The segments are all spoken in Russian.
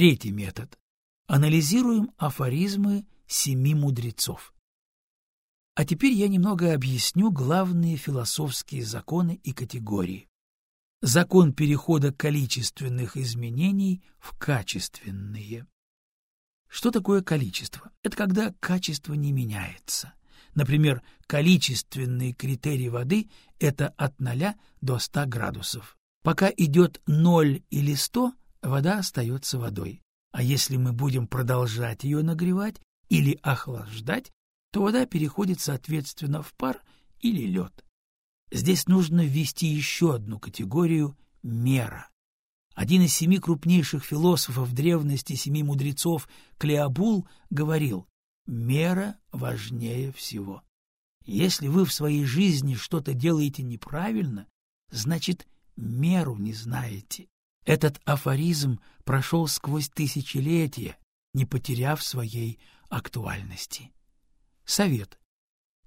Третий метод. Анализируем афоризмы семи мудрецов. А теперь я немного объясню главные философские законы и категории. Закон перехода количественных изменений в качественные. Что такое количество? Это когда качество не меняется. Например, количественный критерий воды — это от 0 до 100 градусов. Пока идет 0 или 100, вода остается водой. А если мы будем продолжать ее нагревать или охлаждать, то вода переходит соответственно в пар или лед. Здесь нужно ввести еще одну категорию — мера. Один из семи крупнейших философов древности семи мудрецов Клеобул говорил «Мера важнее всего». Если вы в своей жизни что-то делаете неправильно, значит, меру не знаете. Этот афоризм прошел сквозь тысячелетия, не потеряв своей актуальности. Совет.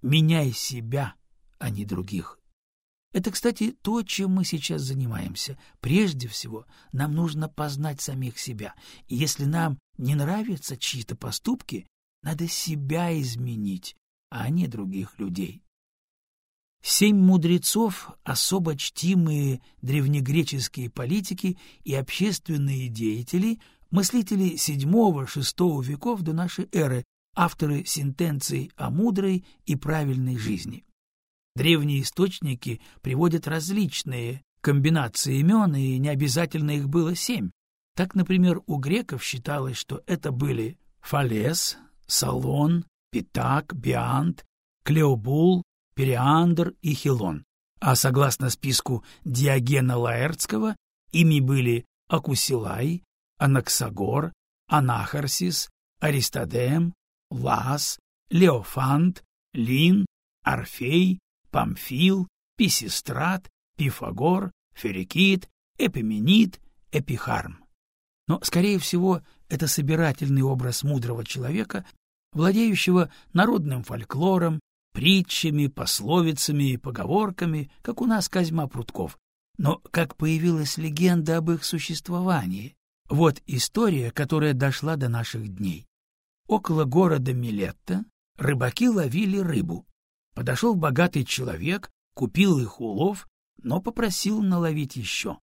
Меняй себя, а не других. Это, кстати, то, чем мы сейчас занимаемся. Прежде всего, нам нужно познать самих себя. И если нам не нравятся чьи-то поступки, надо себя изменить, а не других людей. Семь мудрецов — особо чтимые древнегреческие политики и общественные деятели, мыслители VII-VI веков до нашей эры, авторы сентенций о мудрой и правильной жизни. Древние источники приводят различные комбинации имен, и не обязательно их было семь. Так, например, у греков считалось, что это были Фалес, Салон, Питак, Биант, Клеобул, Периандр и Хилон. А согласно списку Диогена Лаэртского, ими были Акусилай, Анаксагор, Анахарсис, Аристодем, Лас, Леофант, Лин, Орфей, Памфил, Писистрат, Пифагор, Ферикит, Эпименит, Эпихарм. Но, скорее всего, это собирательный образ мудрого человека, владеющего народным фольклором, притчами, пословицами и поговорками, как у нас Козьма Прутков. Но как появилась легенда об их существовании? Вот история, которая дошла до наших дней. Около города Милетта рыбаки ловили рыбу. Подошел богатый человек, купил их улов, но попросил наловить еще.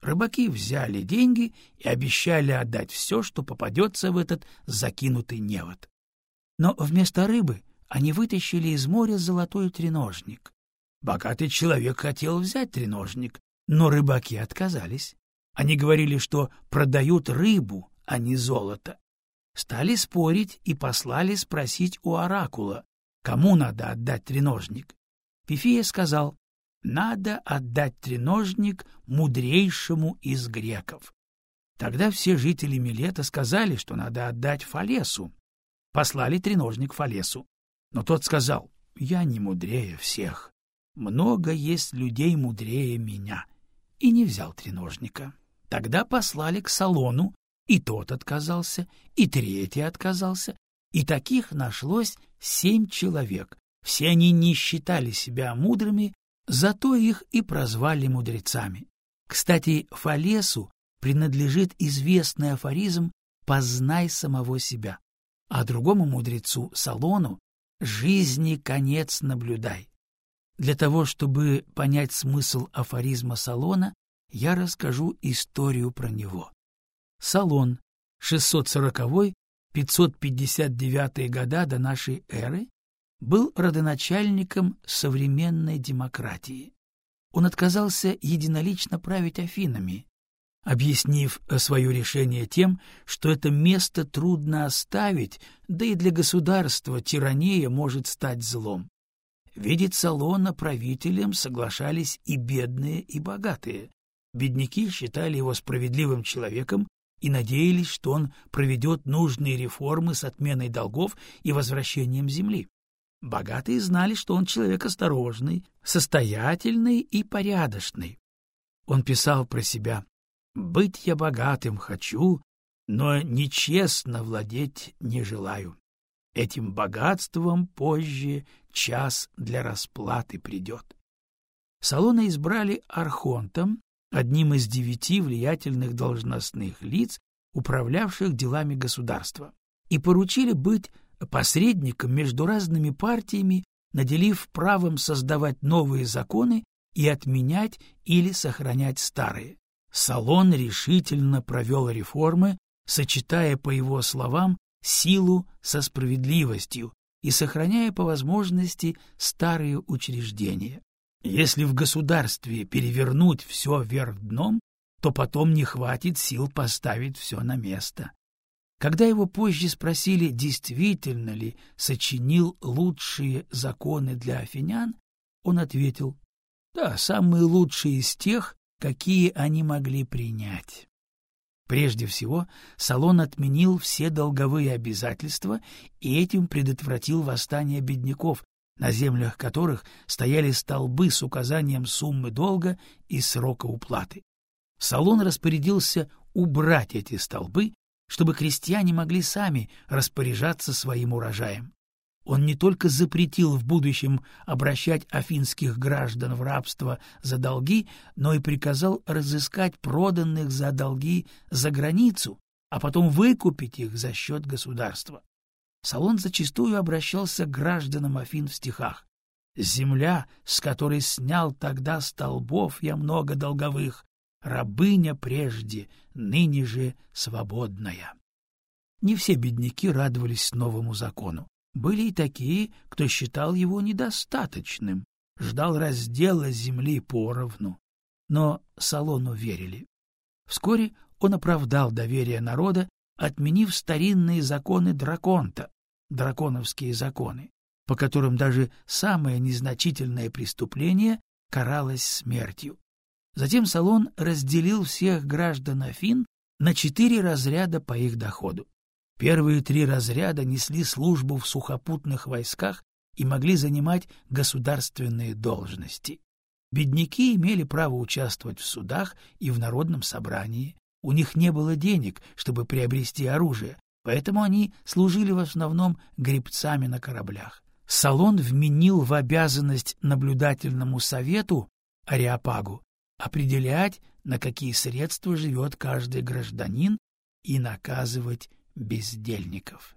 Рыбаки взяли деньги и обещали отдать все, что попадется в этот закинутый невод. Но вместо рыбы они вытащили из моря золотой треножник. Богатый человек хотел взять треножник, но рыбаки отказались. Они говорили, что продают рыбу, а не золото. Стали спорить и послали спросить у оракула, кому надо отдать треножник. Пифия сказал, надо отдать треножник мудрейшему из греков. Тогда все жители Милета сказали, что надо отдать Фалесу. Послали треножник Фалесу. Но тот сказал, я не мудрее всех. Много есть людей мудрее меня. И не взял треножника. Тогда послали к салону, и тот отказался, и третий отказался, и таких нашлось семь человек. Все они не считали себя мудрыми, зато их и прозвали мудрецами. Кстати, Фалесу принадлежит известный афоризм «познай самого себя», а другому мудрецу Салону Жизни конец наблюдай. Для того, чтобы понять смысл афоризма Салона, я расскажу историю про него. Салон, 640-559 года до нашей эры, был родоначальником современной демократии. Он отказался единолично править Афинами, объяснив свое решение тем, что это место трудно оставить, да и для государства тирания может стать злом. Видеть Салона правителем соглашались и бедные, и богатые. Бедняки считали его справедливым человеком и надеялись, что он проведет нужные реформы с отменой долгов и возвращением земли. Богатые знали, что он человек осторожный, состоятельный и порядочный. Он писал про себя быть я богатым хочу, но нечестно владеть не желаю. Этим богатством позже час для расплаты придет. Салона избрали архонтом, одним из девяти влиятельных должностных лиц, управлявших делами государства, и поручили быть посредником между разными партиями, наделив правом создавать новые законы и отменять или сохранять старые. Салон решительно провел реформы, сочетая, по его словам, силу со справедливостью и сохраняя по возможности старые учреждения. Если в государстве перевернуть все вверх дном, то потом не хватит сил поставить все на место. Когда его позже спросили, действительно ли сочинил лучшие законы для афинян, он ответил, да, самые лучшие из тех, какие они могли принять. Прежде всего, Салон отменил все долговые обязательства и этим предотвратил восстание бедняков, на землях которых стояли столбы с указанием суммы долга и срока уплаты. Салон распорядился убрать эти столбы, чтобы крестьяне могли сами распоряжаться своим урожаем. Он не только запретил в будущем обращать афинских граждан в рабство за долги, но и приказал разыскать проданных за долги за границу, а потом выкупить их за счет государства. Салон зачастую обращался к гражданам Афин в стихах. «Земля, с которой снял тогда столбов я много долговых, рабыня прежде, ныне же свободная». Не все бедняки радовались новому закону. Были и такие, кто считал его недостаточным, ждал раздела земли поровну. Но Салону верили. Вскоре он оправдал доверие народа, отменив старинные законы Драконта, драконовские законы, по которым даже самое незначительное преступление каралось смертью. Затем Салон разделил всех граждан Афин на четыре разряда по их доходу. Первые три разряда несли службу в сухопутных войсках и могли занимать государственные должности. Бедняки имели право участвовать в судах и в народном собрании. У них не было денег, чтобы приобрести оружие, поэтому они служили в основном гребцами на кораблях. Салон вменил в обязанность наблюдательному совету, Ариапагу, определять, на какие средства живет каждый гражданин, и наказывать бездельников.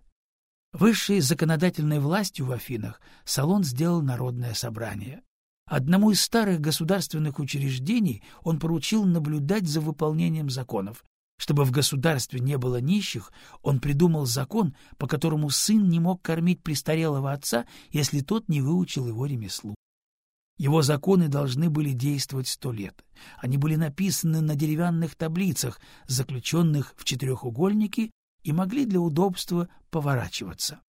Высшей законодательной властью в Афинах Салон сделал народное собрание. Одному из старых государственных учреждений он поручил наблюдать за выполнением законов. Чтобы в государстве не было нищих, он придумал закон, по которому сын не мог кормить престарелого отца, если тот не выучил его ремеслу. Его законы должны были действовать сто лет. Они были написаны на деревянных таблицах, заключенных в четырехугольники и могли для удобства поворачиваться.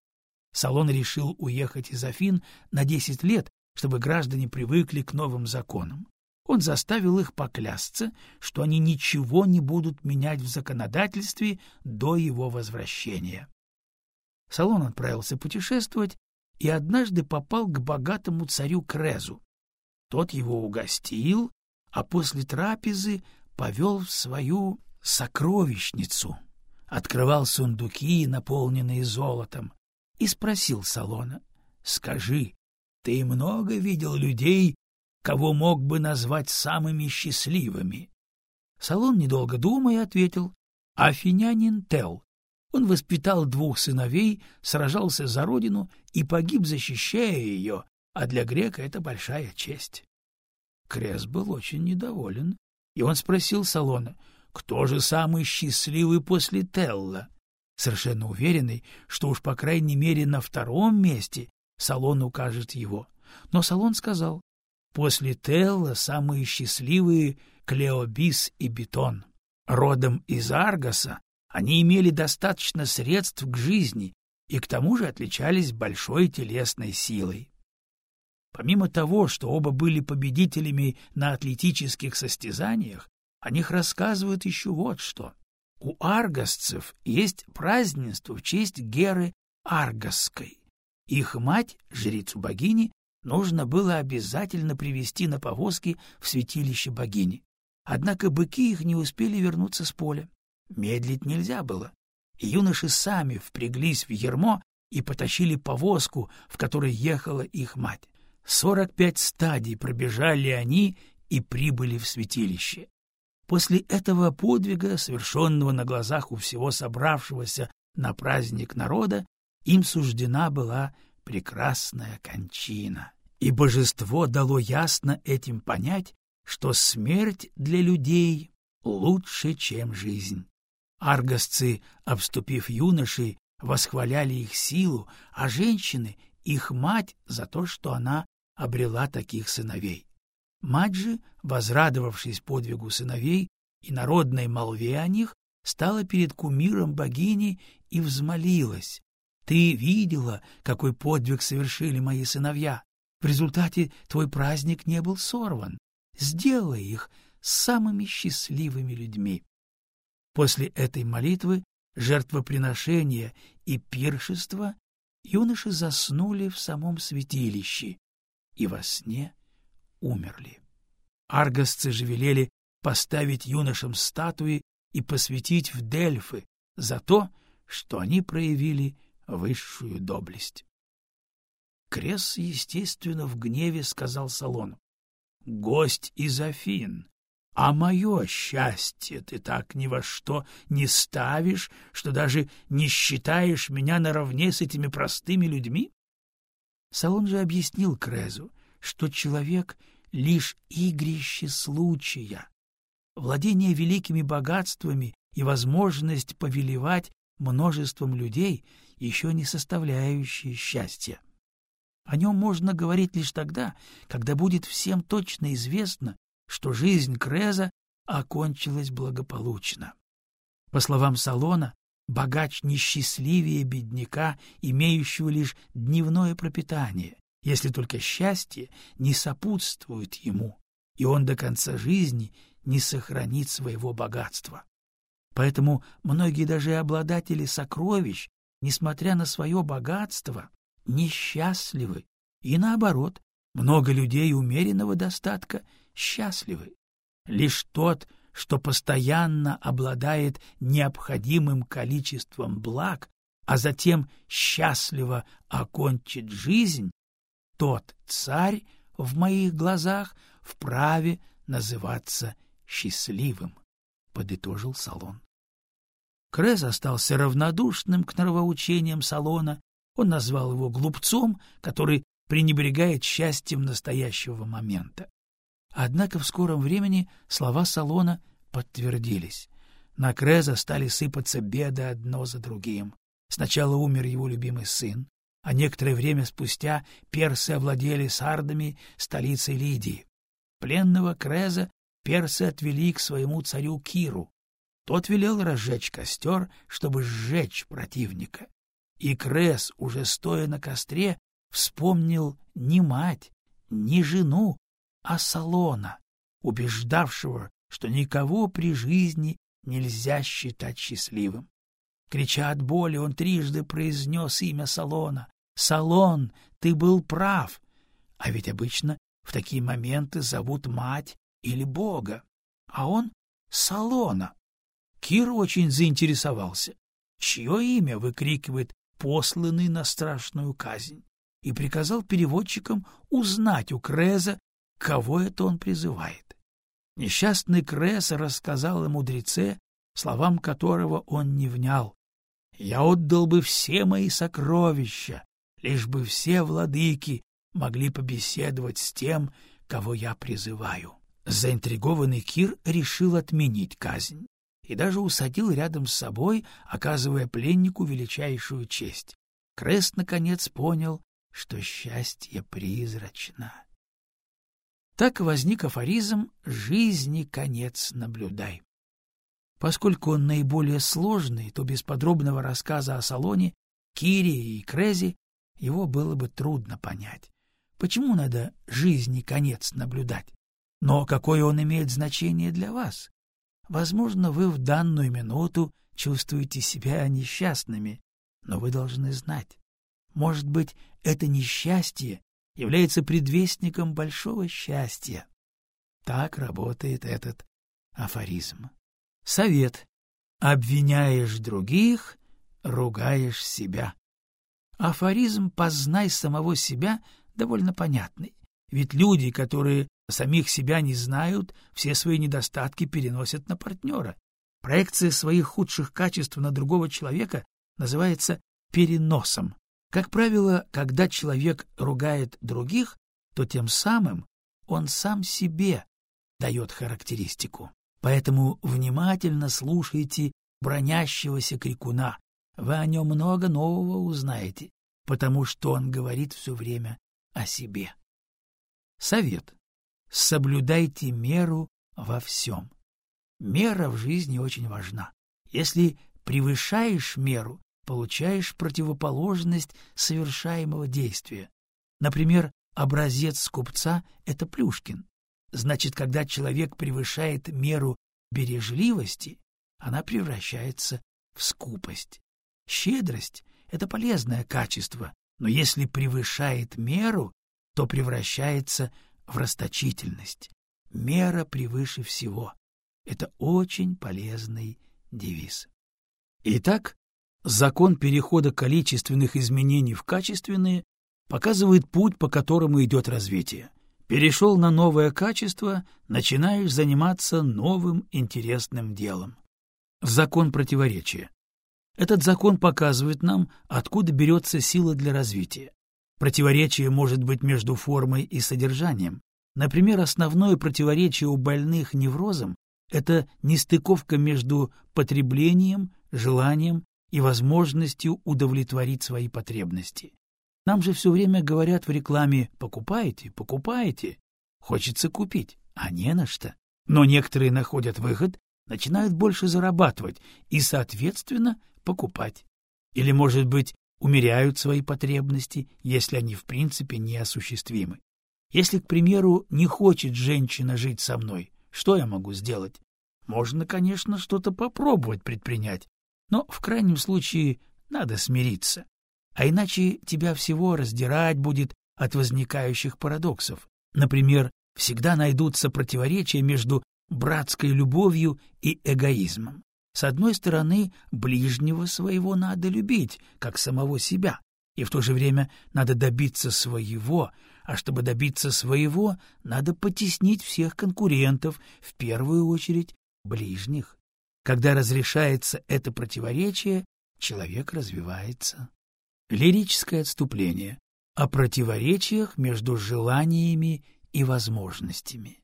Салон решил уехать из Афин на десять лет, чтобы граждане привыкли к новым законам. Он заставил их поклясться, что они ничего не будут менять в законодательстве до его возвращения. Салон отправился путешествовать и однажды попал к богатому царю Крезу. Тот его угостил, а после трапезы повел в свою сокровищницу, открывал сундуки, наполненные золотом, и спросил Салона, «Скажи, ты много видел людей, кого мог бы назвать самыми счастливыми?» Салон, недолго думая, ответил, «Афинянин Тел. Он воспитал двух сыновей, сражался за родину и погиб, защищая ее, а для грека это большая честь». Крес был очень недоволен, и он спросил Салона, кто же самый счастливый после Телла? Совершенно уверенный, что уж по крайней мере на втором месте Салон укажет его. Но Салон сказал, после Телла самые счастливые Клеобис и Бетон. Родом из Аргаса они имели достаточно средств к жизни и к тому же отличались большой телесной силой. Помимо того, что оба были победителями на атлетических состязаниях, о них рассказывают еще вот что. У аргосцев есть празднество в честь Геры Аргосской. Их мать, жрицу богини, нужно было обязательно привести на повозке в святилище богини. Однако быки их не успели вернуться с поля. Медлить нельзя было. И юноши сами впряглись в ермо и потащили повозку, в которой ехала их мать. Сорок пять стадий пробежали они и прибыли в святилище. После этого подвига, совершенного на глазах у всего собравшегося на праздник народа, им суждена была прекрасная кончина. И божество дало ясно этим понять, что смерть для людей лучше, чем жизнь. Аргосцы, обступив юношей, восхваляли их силу, а женщины — их мать за то, что она обрела таких сыновей. Мать же, возрадовавшись подвигу сыновей и народной молве о них, стала перед кумиром богини и взмолилась. «Ты видела, какой подвиг совершили мои сыновья? В результате твой праздник не был сорван. Сделай их самыми счастливыми людьми». После этой молитвы, жертвоприношения и пиршества юноши заснули в самом святилище и во сне умерли. Аргосцы же велели поставить юношам статуи и посвятить в Дельфы за то, что они проявили высшую доблесть. Крес, естественно, в гневе сказал Салону. — Гость из Афин, а мое счастье ты так ни во что не ставишь, что даже не считаешь меня наравне с этими простыми людьми? Салон же объяснил Крезу, что человек — лишь игрище случая. Владение великими богатствами и возможность повелевать множеством людей еще не составляющие счастья. О нем можно говорить лишь тогда, когда будет всем точно известно, что жизнь Креза окончилась благополучно. По словам Салона, богач несчастливее бедняка, имеющего лишь дневное пропитание, если только счастье не сопутствует ему, и он до конца жизни не сохранит своего богатства. Поэтому многие даже обладатели сокровищ, несмотря на свое богатство, несчастливы, и наоборот, много людей умеренного достатка счастливы. Лишь тот, что постоянно обладает необходимым количеством благ, а затем счастливо окончит жизнь, тот царь в моих глазах вправе называться счастливым, — подытожил Салон. Крез остался равнодушным к нравоучениям Салона, он назвал его глупцом, который пренебрегает счастьем настоящего момента. Однако в скором времени слова Салона подтвердились. На Креза стали сыпаться беды одно за другим. Сначала умер его любимый сын, а некоторое время спустя персы овладели сардами, столицей Лидии. Пленного Креза персы отвели к своему царю Киру. Тот велел разжечь костер, чтобы сжечь противника. И Крез, уже стоя на костре, вспомнил не мать, не жену, а Салона, убеждавшего, что никого при жизни нельзя считать счастливым. Крича от боли, он трижды произнес имя Салона. «Салон, ты был прав!» А ведь обычно в такие моменты зовут мать или Бога, а он — Салона. Кир очень заинтересовался. Чье имя выкрикивает посланный на страшную казнь? и приказал переводчикам узнать у Креза, кого это он призывает. Несчастный Крез рассказал о мудреце, словам которого он не внял. «Я отдал бы все мои сокровища, лишь бы все владыки могли побеседовать с тем, кого я призываю». Заинтригованный Кир решил отменить казнь и даже усадил рядом с собой, оказывая пленнику величайшую честь. Крест, наконец, понял, что счастье призрачно. Так возник афоризм «жизни конец наблюдай». Поскольку он наиболее сложный, то без подробного рассказа о салоне, Кире и Крезе его было бы трудно понять. Почему надо жизни конец наблюдать? Но какое он имеет значение для вас? Возможно, вы в данную минуту чувствуете себя несчастными, но вы должны знать, может быть, это несчастье является предвестником большого счастья. Так работает этот афоризм. Совет. Обвиняешь других, ругаешь себя. Афоризм «познай самого себя» довольно понятный, ведь люди, которые самих себя не знают, все свои недостатки переносят на партнера. Проекция своих худших качеств на другого человека называется переносом. Как правило, когда человек ругает других, то тем самым он сам себе дает характеристику. Поэтому внимательно слушайте бронящегося крикуна. Вы о нем много нового узнаете, потому что он говорит все время о себе. Совет. Соблюдайте меру во всем. Мера в жизни очень важна. Если превышаешь меру, получаешь противоположность совершаемого действия. Например, образец скупца — это Плюшкин. Значит, когда человек превышает меру бережливости, она превращается в скупость. Щедрость — это полезное качество, но если превышает меру, то превращается в расточительность. Мера превыше всего. Это очень полезный девиз. Итак, закон перехода количественных изменений в качественные показывает путь, по которому идет развитие. Перешел на новое качество, начинаешь заниматься новым интересным делом. Закон противоречия. Этот закон показывает нам, откуда берется сила для развития. Противоречие может быть между формой и содержанием. Например, основное противоречие у больных неврозом — это нестыковка между потреблением, желанием и возможностью удовлетворить свои потребности. Нам же все время говорят в рекламе «покупайте, покупайте». Хочется купить, а не на что. Но некоторые находят выход, начинают больше зарабатывать и, соответственно, покупать. Или, может быть, умеряют свои потребности, если они в принципе неосуществимы. Если, к примеру, не хочет женщина жить со мной, что я могу сделать? Можно, конечно, что-то попробовать предпринять, но в крайнем случае надо смириться. А иначе тебя всего раздирать будет от возникающих парадоксов. Например, всегда найдутся противоречия между братской любовью и эгоизмом. С одной стороны, ближнего своего надо любить, как самого себя, и в то же время надо добиться своего, а чтобы добиться своего, надо потеснить всех конкурентов, в первую очередь ближних. Когда разрешается это противоречие, человек развивается. Лирическое отступление о противоречиях между желаниями и возможностями.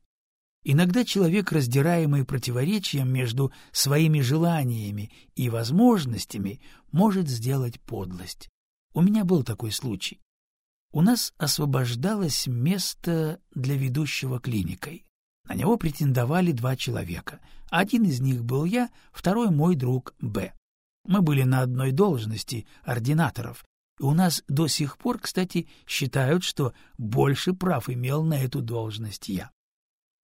Иногда человек, раздираемый противоречием между своими желаниями и возможностями, может сделать подлость. У меня был такой случай. У нас освобождалось место для ведущего клиникой. На него претендовали два человека. Один из них был я, второй мой друг Б. Мы были на одной должности ординаторов, и у нас до сих пор, кстати, считают, что больше прав имел на эту должность я.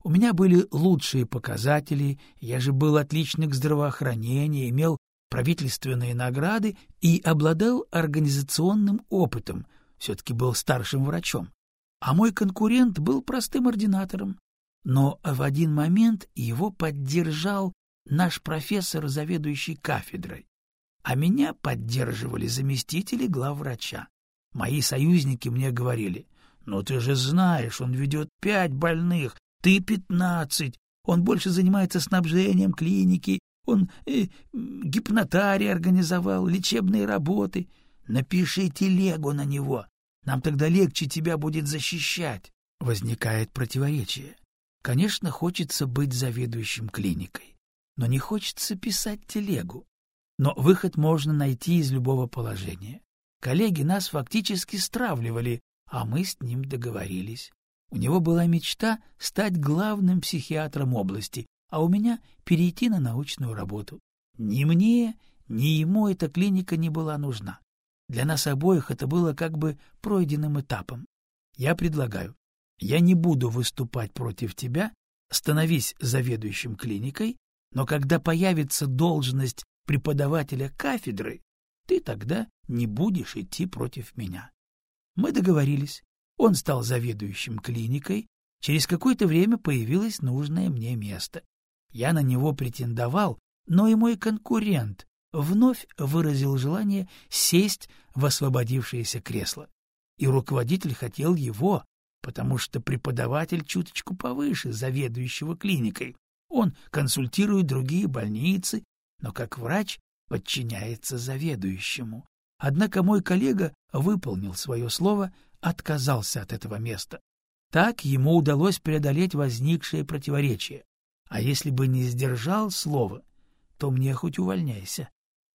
У меня были лучшие показатели, я же был отличник здравоохранения, имел правительственные награды и обладал организационным опытом, все-таки был старшим врачом. А мой конкурент был простым ординатором. Но в один момент его поддержал наш профессор, заведующий кафедрой. А меня поддерживали заместители главврача. Мои союзники мне говорили, «Ну ты же знаешь, он ведет пять больных, ты пятнадцать. Он больше занимается снабжением клиники, он э, гипнотарий организовал, лечебные работы. Напиши телегу на него, нам тогда легче тебя будет защищать. Возникает противоречие. Конечно, хочется быть заведующим клиникой, но не хочется писать телегу. Но выход можно найти из любого положения. Коллеги нас фактически стравливали, а мы с ним договорились. У него была мечта стать главным психиатром области, а у меня перейти на научную работу. Ни мне, ни ему эта клиника не была нужна. Для нас обоих это было как бы пройденным этапом. Я предлагаю, я не буду выступать против тебя, становись заведующим клиникой, но когда появится должность преподавателя кафедры, ты тогда не будешь идти против меня. Мы договорились. Он стал заведующим клиникой, через какое-то время появилось нужное мне место. Я на него претендовал, но и мой конкурент вновь выразил желание сесть в освободившееся кресло. И руководитель хотел его, потому что преподаватель чуточку повыше заведующего клиникой. Он консультирует другие больницы, но как врач подчиняется заведующему. Однако мой коллега выполнил свое слово, отказался от этого места. Так ему удалось преодолеть возникшее противоречие. А если бы не сдержал слово, то мне хоть увольняйся.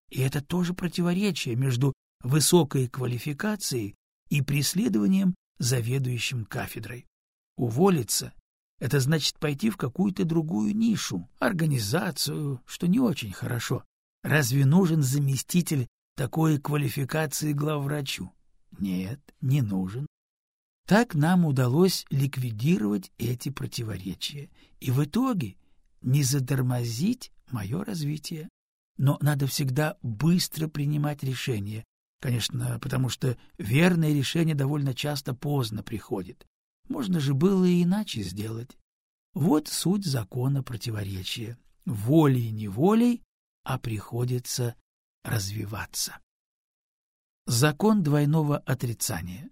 И это тоже противоречие между высокой квалификацией и преследованием заведующим кафедрой. Уволиться — это значит пойти в какую-то другую нишу, организацию, что не очень хорошо. Разве нужен заместитель такой квалификации главврачу? Нет, не нужен. Так нам удалось ликвидировать эти противоречия и в итоге не затормозить мое развитие. Но надо всегда быстро принимать решения, конечно, потому что верное решение довольно часто поздно приходит. Можно же было и иначе сделать. Вот суть закона противоречия. Волей-неволей, а приходится развиваться. Закон двойного отрицания.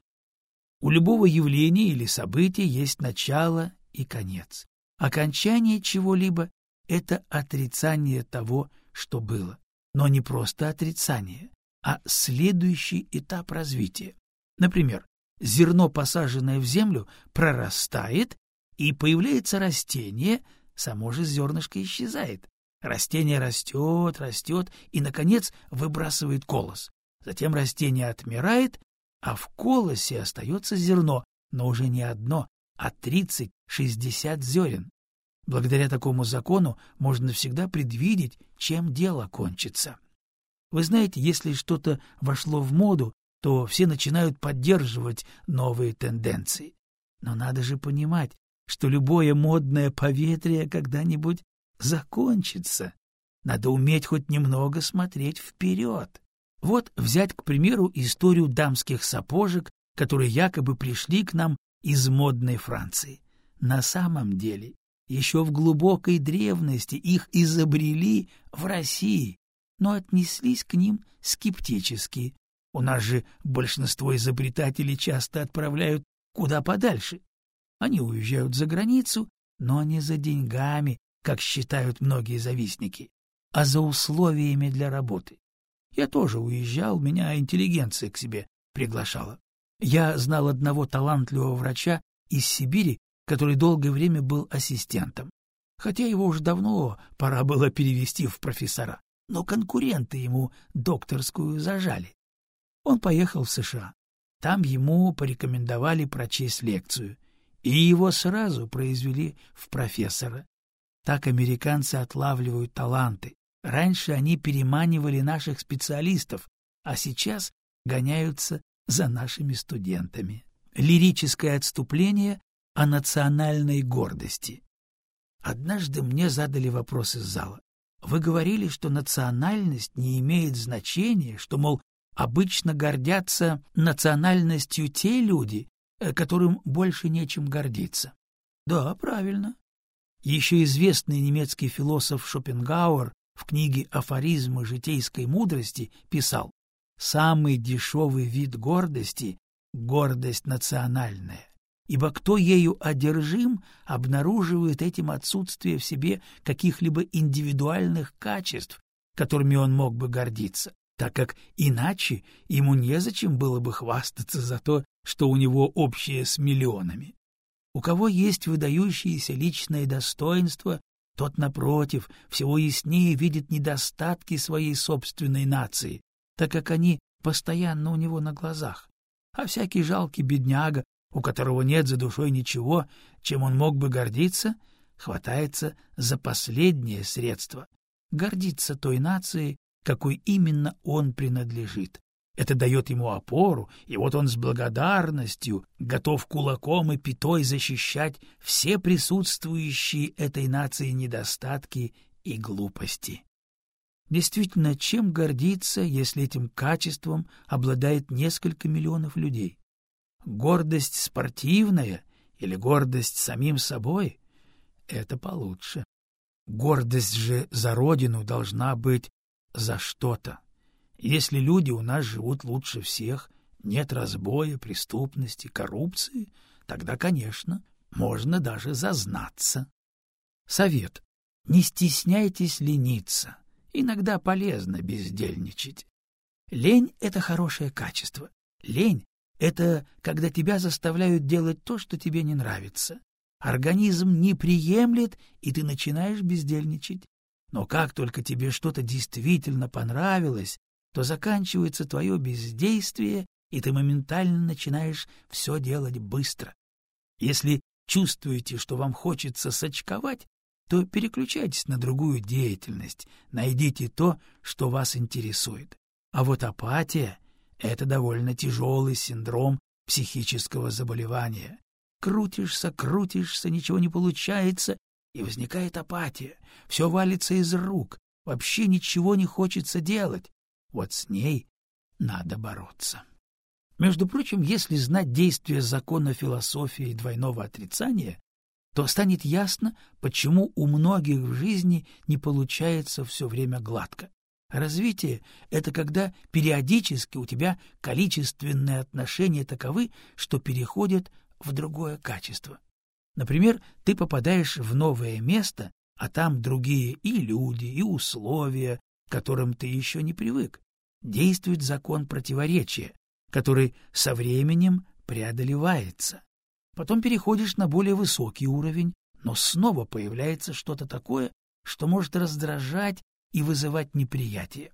У любого явления или события есть начало и конец. Окончание чего-либо — это отрицание того, что было. Но не просто отрицание, а следующий этап развития. Например, зерно, посаженное в землю, прорастает, и появляется растение, само же зернышко исчезает. Растение растет, растет и, наконец, выбрасывает колос. Затем растение отмирает, а в колосе остается зерно, но уже не одно, а тридцать-шестьдесят зерен. Благодаря такому закону можно всегда предвидеть, чем дело кончится. Вы знаете, если что-то вошло в моду, то все начинают поддерживать новые тенденции. Но надо же понимать, что любое модное поветрие когда-нибудь закончится. Надо уметь хоть немного смотреть вперед. Вот взять, к примеру, историю дамских сапожек, которые якобы пришли к нам из модной Франции. На самом деле, еще в глубокой древности их изобрели в России, но отнеслись к ним скептически. У нас же большинство изобретателей часто отправляют куда подальше. Они уезжают за границу, но не за деньгами, как считают многие завистники, а за условиями для работы. Я тоже уезжал, меня интеллигенция к себе приглашала. Я знал одного талантливого врача из Сибири, который долгое время был ассистентом. Хотя его уже давно пора было перевести в профессора, но конкуренты ему докторскую зажали. Он поехал в США. Там ему порекомендовали прочесть лекцию, и его сразу произвели в профессора. Так американцы отлавливают таланты. Раньше они переманивали наших специалистов, а сейчас гоняются за нашими студентами. Лирическое отступление о национальной гордости. Однажды мне задали вопрос из зала. Вы говорили, что национальность не имеет значения, что, мол, обычно гордятся национальностью те люди, э, которым больше нечем гордиться. Да, правильно. Еще известный немецкий философ Шопенгауэр в книге «Афоризмы житейской мудрости» писал «Самый дешевый вид гордости — гордость национальная, ибо кто ею одержим, обнаруживает этим отсутствие в себе каких-либо индивидуальных качеств, которыми он мог бы гордиться, так как иначе ему незачем было бы хвастаться за то, что у него общее с миллионами. У кого есть выдающиеся личные достоинства, тот, напротив, всего яснее видит недостатки своей собственной нации, так как они постоянно у него на глазах. А всякий жалкий бедняга, у которого нет за душой ничего, чем он мог бы гордиться, хватается за последнее средство — гордиться той нацией, какой именно он принадлежит, это дает ему опору, и вот он с благодарностью готов кулаком и пятой защищать все присутствующие этой нации недостатки и глупости. Действительно, чем гордиться, если этим качеством обладает несколько миллионов людей? Гордость спортивная или гордость самим собой — это получше. Гордость же за родину должна быть за что-то. Если люди у нас живут лучше всех, нет разбоя, преступности, коррупции, тогда, конечно, можно даже зазнаться. Совет. Не стесняйтесь лениться. Иногда полезно бездельничать. Лень — это хорошее качество. Лень — это когда тебя заставляют делать то, что тебе не нравится. Организм не приемлет, и ты начинаешь бездельничать. Но как только тебе что-то действительно понравилось, то заканчивается твое бездействие, и ты моментально начинаешь все делать быстро. Если чувствуете, что вам хочется сочковать, то переключайтесь на другую деятельность, найдите то, что вас интересует. А вот апатия — это довольно тяжелый синдром психического заболевания. Крутишься, крутишься, ничего не получается, и возникает апатия. Все валится из рук, вообще ничего не хочется делать. Вот с ней надо бороться. Между прочим, если знать действия закона философии двойного отрицания, то станет ясно, почему у многих в жизни не получается все время гладко. Развитие — это когда периодически у тебя количественные отношения таковы, что переходят в другое качество. Например, ты попадаешь в новое место, а там другие и люди, и условия, к которым ты еще не привык. Действует закон противоречия, который со временем преодолевается. Потом переходишь на более высокий уровень, но снова появляется что-то такое, что может раздражать и вызывать неприятие.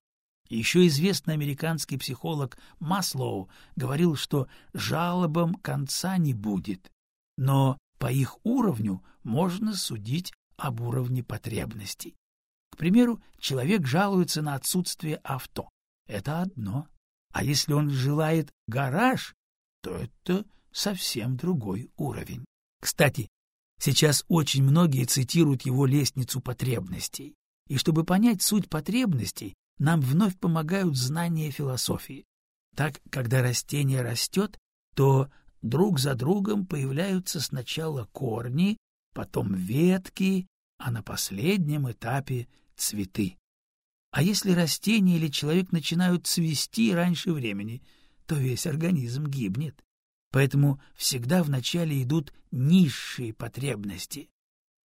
Еще известный американский психолог Маслоу говорил, что жалобам конца не будет, но по их уровню можно судить об уровне потребностей. К примеру, человек жалуется на отсутствие авто. Это одно. А если он желает гараж, то это совсем другой уровень. Кстати, сейчас очень многие цитируют его лестницу потребностей. И чтобы понять суть потребностей, нам вновь помогают знания философии. Так, когда растение растет, то друг за другом появляются сначала корни, потом ветки, а на последнем этапе цветы. А если растение или человек начинают цвести раньше времени, то весь организм гибнет. Поэтому всегда вначале идут низшие потребности.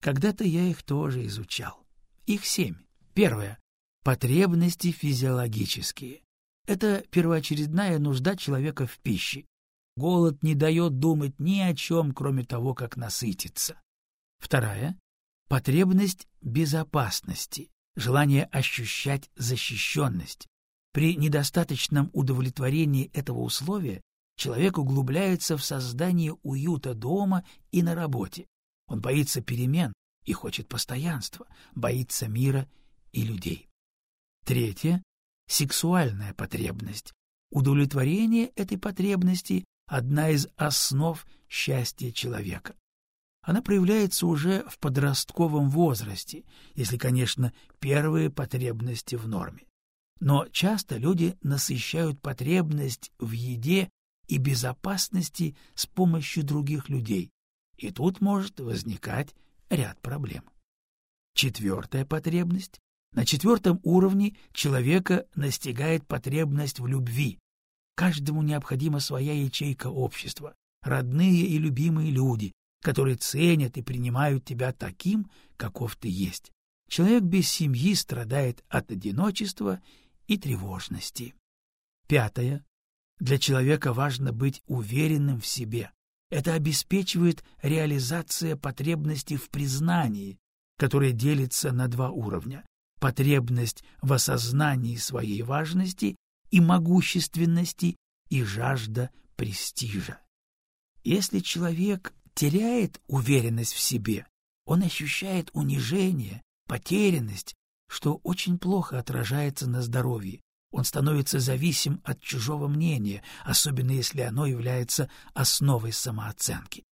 Когда-то я их тоже изучал. Их семь. Первое. Потребности физиологические. Это первоочередная нужда человека в пище. Голод не дает думать ни о чем, кроме того, как насытиться. Вторая — потребность безопасности, желание ощущать защищенность. При недостаточном удовлетворении этого условия человек углубляется в создание уюта дома и на работе. Он боится перемен и хочет постоянства, боится мира и людей. Третье — сексуальная потребность. Удовлетворение этой потребности — одна из основ счастья человека. Она проявляется уже в подростковом возрасте, если, конечно, первые потребности в норме. Но часто люди насыщают потребность в еде и безопасности с помощью других людей, и тут может возникать ряд проблем. Четвертая потребность. На четвертом уровне человека настигает потребность в любви. Каждому необходима своя ячейка общества, родные и любимые люди, которые ценят и принимают тебя таким, каков ты есть. Человек без семьи страдает от одиночества и тревожности. Пятое. Для человека важно быть уверенным в себе. Это обеспечивает реализация потребности в признании, которая делится на два уровня — потребность в осознании своей важности и могущественности и жажда престижа. Если человек теряет уверенность в себе, он ощущает унижение, потерянность, что очень плохо отражается на здоровье, он становится зависим от чужого мнения, особенно если оно является основой самооценки.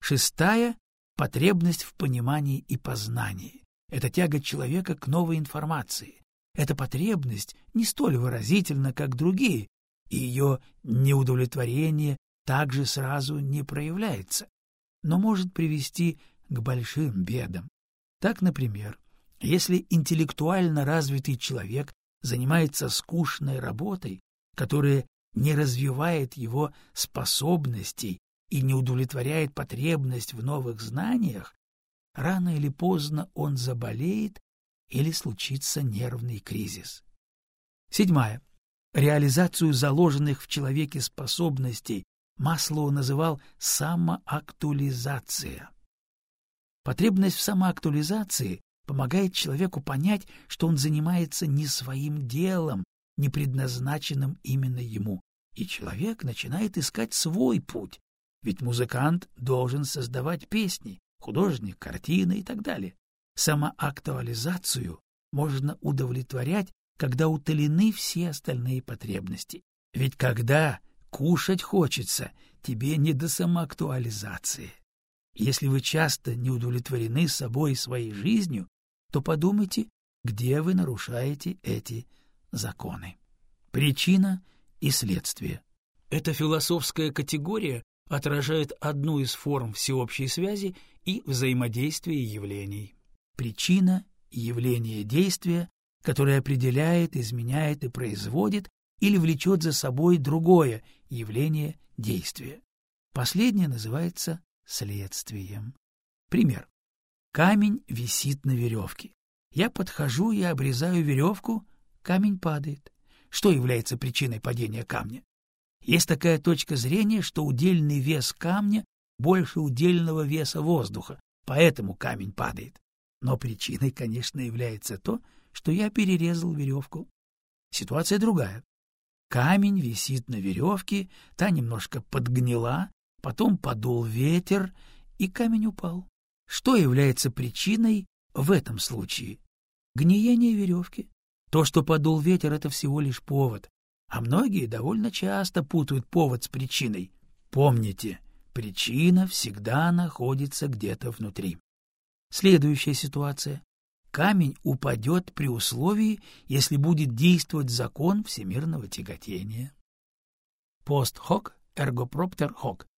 Шестая — потребность в понимании и познании. Это тяга человека к новой информации. Эта потребность не столь выразительна, как другие, и ее неудовлетворение также сразу не проявляется, но может привести к большим бедам. Так, например, если интеллектуально развитый человек занимается скучной работой, которая не развивает его способностей и не удовлетворяет потребность в новых знаниях, рано или поздно он заболеет или случится нервный кризис. Седьмая. Реализацию заложенных в человеке способностей Маслоу называл самоактуализация. Потребность в самоактуализации помогает человеку понять, что он занимается не своим делом, не предназначенным именно ему, и человек начинает искать свой путь, ведь музыкант должен создавать песни, художник — картины и так далее. Самоактуализацию можно удовлетворять, когда утолены все остальные потребности. Ведь когда кушать хочется, тебе не до самоактуализации. Если вы часто не удовлетворены собой и своей жизнью, то подумайте, где вы нарушаете эти законы. Причина и следствие. Эта философская категория отражает одну из форм всеобщей связи и взаимодействия явлений. Причина — явление действия, которое определяет, изменяет и производит или влечет за собой другое явление действия. Последнее называется следствием. Пример. Камень висит на веревке. Я подхожу и обрезаю веревку, камень падает. Что является причиной падения камня? Есть такая точка зрения, что удельный вес камня больше удельного веса воздуха, поэтому камень падает. Но причиной, конечно, является то, что я перерезал веревку. Ситуация другая. Камень висит на веревке, та немножко подгнила, потом подул ветер, и камень упал. Что является причиной в этом случае? Гниение веревки. То, что подул ветер, это всего лишь повод. А многие довольно часто путают повод с причиной. Помните, причина всегда находится где-то внутри. Следующая ситуация. Камень упадет при условии, если будет действовать закон всемирного тяготения. Пост хок, эрго проптер хок.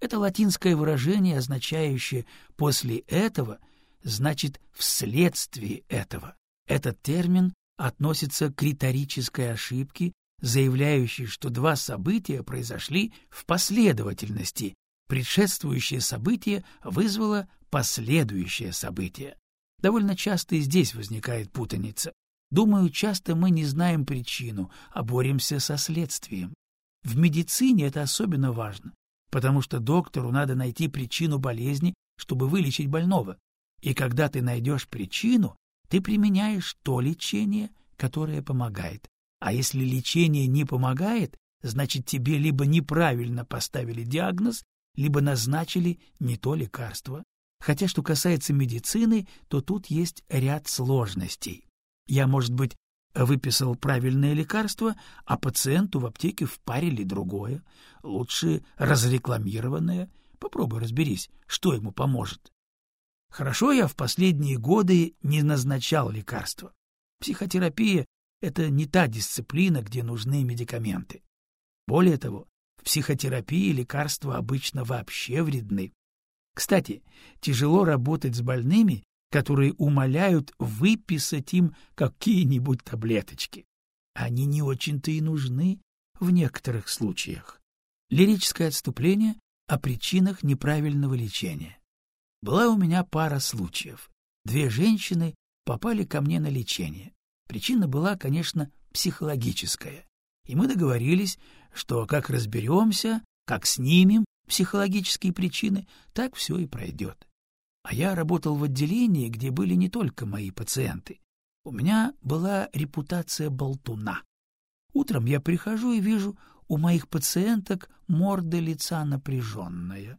Это латинское выражение, означающее «после этого», значит «вследствие этого». Этот термин относится к риторической ошибке, заявляющей, что два события произошли в последовательности, предшествующее событие вызвало последующее событие. Довольно часто и здесь возникает путаница. Думаю, часто мы не знаем причину, а боремся со следствием. В медицине это особенно важно потому что доктору надо найти причину болезни, чтобы вылечить больного. И когда ты найдешь причину, ты применяешь то лечение, которое помогает. А если лечение не помогает, значит тебе либо неправильно поставили диагноз, либо назначили не то лекарство. Хотя что касается медицины, то тут есть ряд сложностей. Я, может быть, выписал правильное лекарство, а пациенту в аптеке впарили другое, лучше разрекламированное. Попробуй разберись, что ему поможет. Хорошо я в последние годы не назначал лекарства. Психотерапия — это не та дисциплина, где нужны медикаменты. Более того, в психотерапии лекарства обычно вообще вредны. Кстати, тяжело работать с больными, которые умоляют выписать им какие-нибудь таблеточки. Они не очень-то и нужны в некоторых случаях. Лирическое отступление о причинах неправильного лечения. Была у меня пара случаев. Две женщины попали ко мне на лечение. Причина была, конечно, психологическая. И мы договорились, что как разберемся, как снимем психологические причины, так все и пройдет. А я работал в отделении, где были не только мои пациенты. У меня была репутация болтуна. Утром я прихожу и вижу у моих пациенток морда лица напряженная.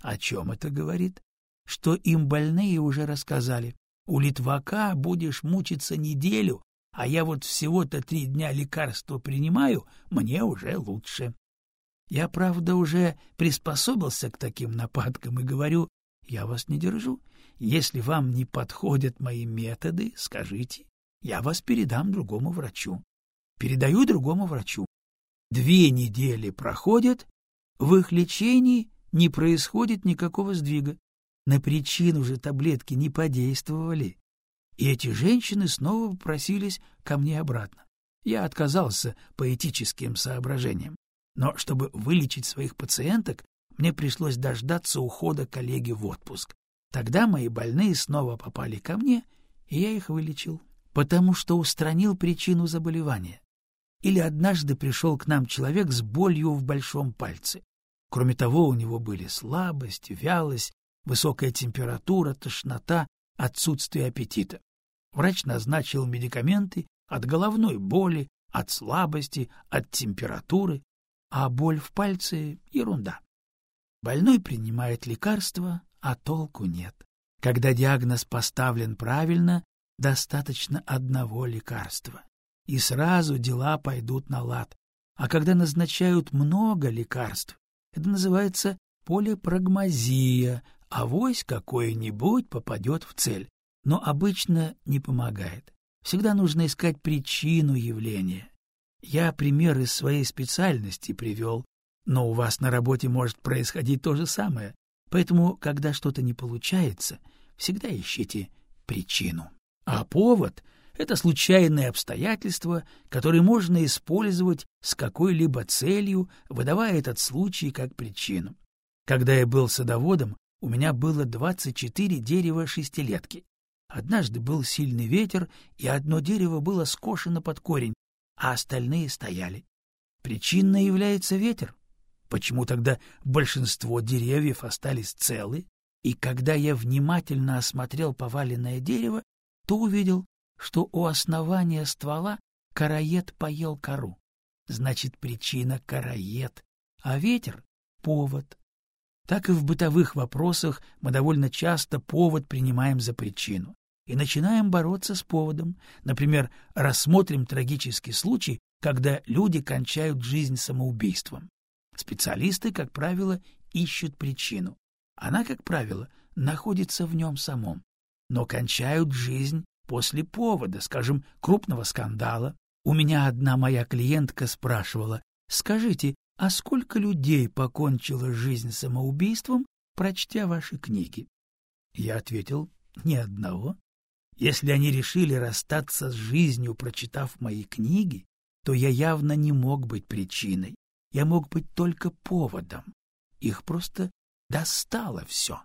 О чем это говорит? Что им больные уже рассказали. У Литвака будешь мучиться неделю, а я вот всего-то три дня лекарства принимаю, мне уже лучше. Я, правда, уже приспособился к таким нападкам и говорю, я вас не держу. Если вам не подходят мои методы, скажите, я вас передам другому врачу. Передаю другому врачу. Две недели проходят, в их лечении не происходит никакого сдвига. На причину же таблетки не подействовали. И эти женщины снова попросились ко мне обратно. Я отказался по этическим соображениям. Но чтобы вылечить своих пациенток, мне пришлось дождаться ухода коллеги в отпуск. Тогда мои больные снова попали ко мне, и я их вылечил, потому что устранил причину заболевания. Или однажды пришел к нам человек с болью в большом пальце. Кроме того, у него были слабость, вялость, высокая температура, тошнота, отсутствие аппетита. Врач назначил медикаменты от головной боли, от слабости, от температуры, а боль в пальце — ерунда. Больной принимает лекарства, а толку нет. Когда диагноз поставлен правильно, достаточно одного лекарства, и сразу дела пойдут на лад. А когда назначают много лекарств, это называется полипрагмазия, авось какое-нибудь попадет в цель. Но обычно не помогает. Всегда нужно искать причину явления. Я пример из своей специальности привел, но у вас на работе может происходить то же самое. Поэтому, когда что-то не получается, всегда ищите причину. А повод — это случайные обстоятельства, которые можно использовать с какой-либо целью, выдавая этот случай как причину. Когда я был садоводом, у меня было 24 дерева шестилетки. Однажды был сильный ветер, и одно дерево было скошено под корень, а остальные стояли. Причиной является ветер. Почему тогда большинство деревьев остались целы? И когда я внимательно осмотрел поваленное дерево, то увидел, что у основания ствола короед поел кору. Значит, причина — короед, а ветер — повод. Так и в бытовых вопросах мы довольно часто повод принимаем за причину и начинаем бороться с поводом. Например, рассмотрим трагический случай, когда люди кончают жизнь самоубийством. Специалисты, как правило, ищут причину. Она, как правило, находится в нем самом. Но кончают жизнь после повода, скажем, крупного скандала. У меня одна моя клиентка спрашивала, «Скажите, а сколько людей покончило жизнь самоубийством, прочтя ваши книги?» Я ответил, «Ни одного». Если они решили расстаться с жизнью, прочитав мои книги, то я явно не мог быть причиной я мог быть только поводом. Их просто достало все.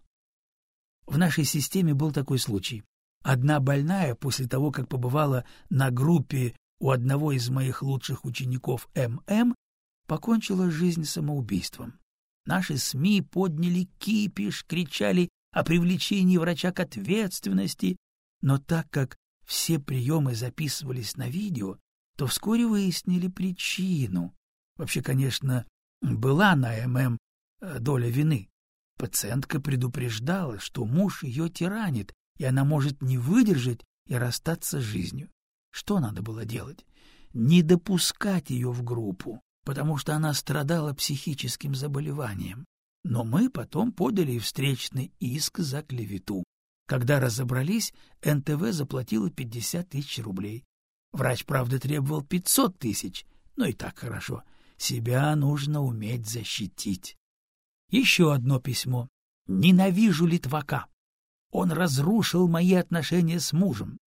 В нашей системе был такой случай. Одна больная после того, как побывала на группе у одного из моих лучших учеников ММ, покончила жизнь самоубийством. Наши СМИ подняли кипиш, кричали о привлечении врача к ответственности, но так как все приемы записывались на видео, то вскоре выяснили причину. Вообще, конечно, была на ММ э, доля вины. Пациентка предупреждала, что муж ее тиранит, и она может не выдержать и расстаться с жизнью. Что надо было делать? Не допускать ее в группу, потому что она страдала психическим заболеванием. Но мы потом подали встречный иск за клевету. Когда разобрались, НТВ заплатила 50 тысяч рублей. Врач, правда, требовал 500 тысяч, но и так хорошо. Себя нужно уметь защитить. Еще одно письмо. Ненавижу Литвака. Он разрушил мои отношения с мужем.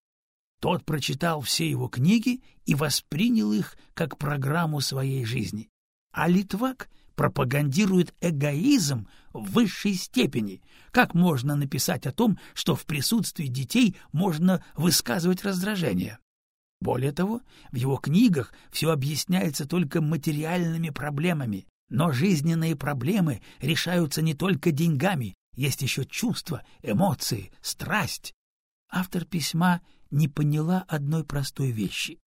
Тот прочитал все его книги и воспринял их как программу своей жизни. А Литвак пропагандирует эгоизм в высшей степени. Как можно написать о том, что в присутствии детей можно высказывать раздражение? Более того, в его книгах все объясняется только материальными проблемами, но жизненные проблемы решаются не только деньгами, есть еще чувства, эмоции, страсть. Автор письма не поняла одной простой вещи.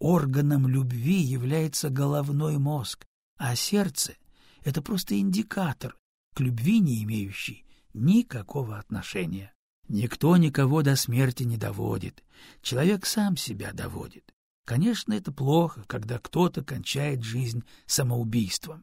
Органом любви является головной мозг, а сердце — это просто индикатор, к любви не имеющий никакого отношения. Никто никого до смерти не доводит. Человек сам себя доводит. Конечно, это плохо, когда кто-то кончает жизнь самоубийством.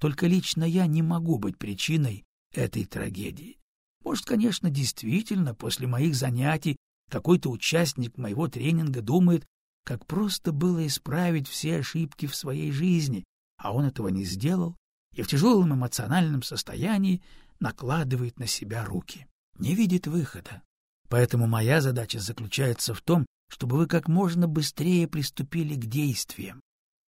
Только лично я не могу быть причиной этой трагедии. Может, конечно, действительно, после моих занятий какой-то участник моего тренинга думает, как просто было исправить все ошибки в своей жизни, а он этого не сделал, и в тяжелом эмоциональном состоянии накладывает на себя руки не видит выхода. Поэтому моя задача заключается в том, чтобы вы как можно быстрее приступили к действиям.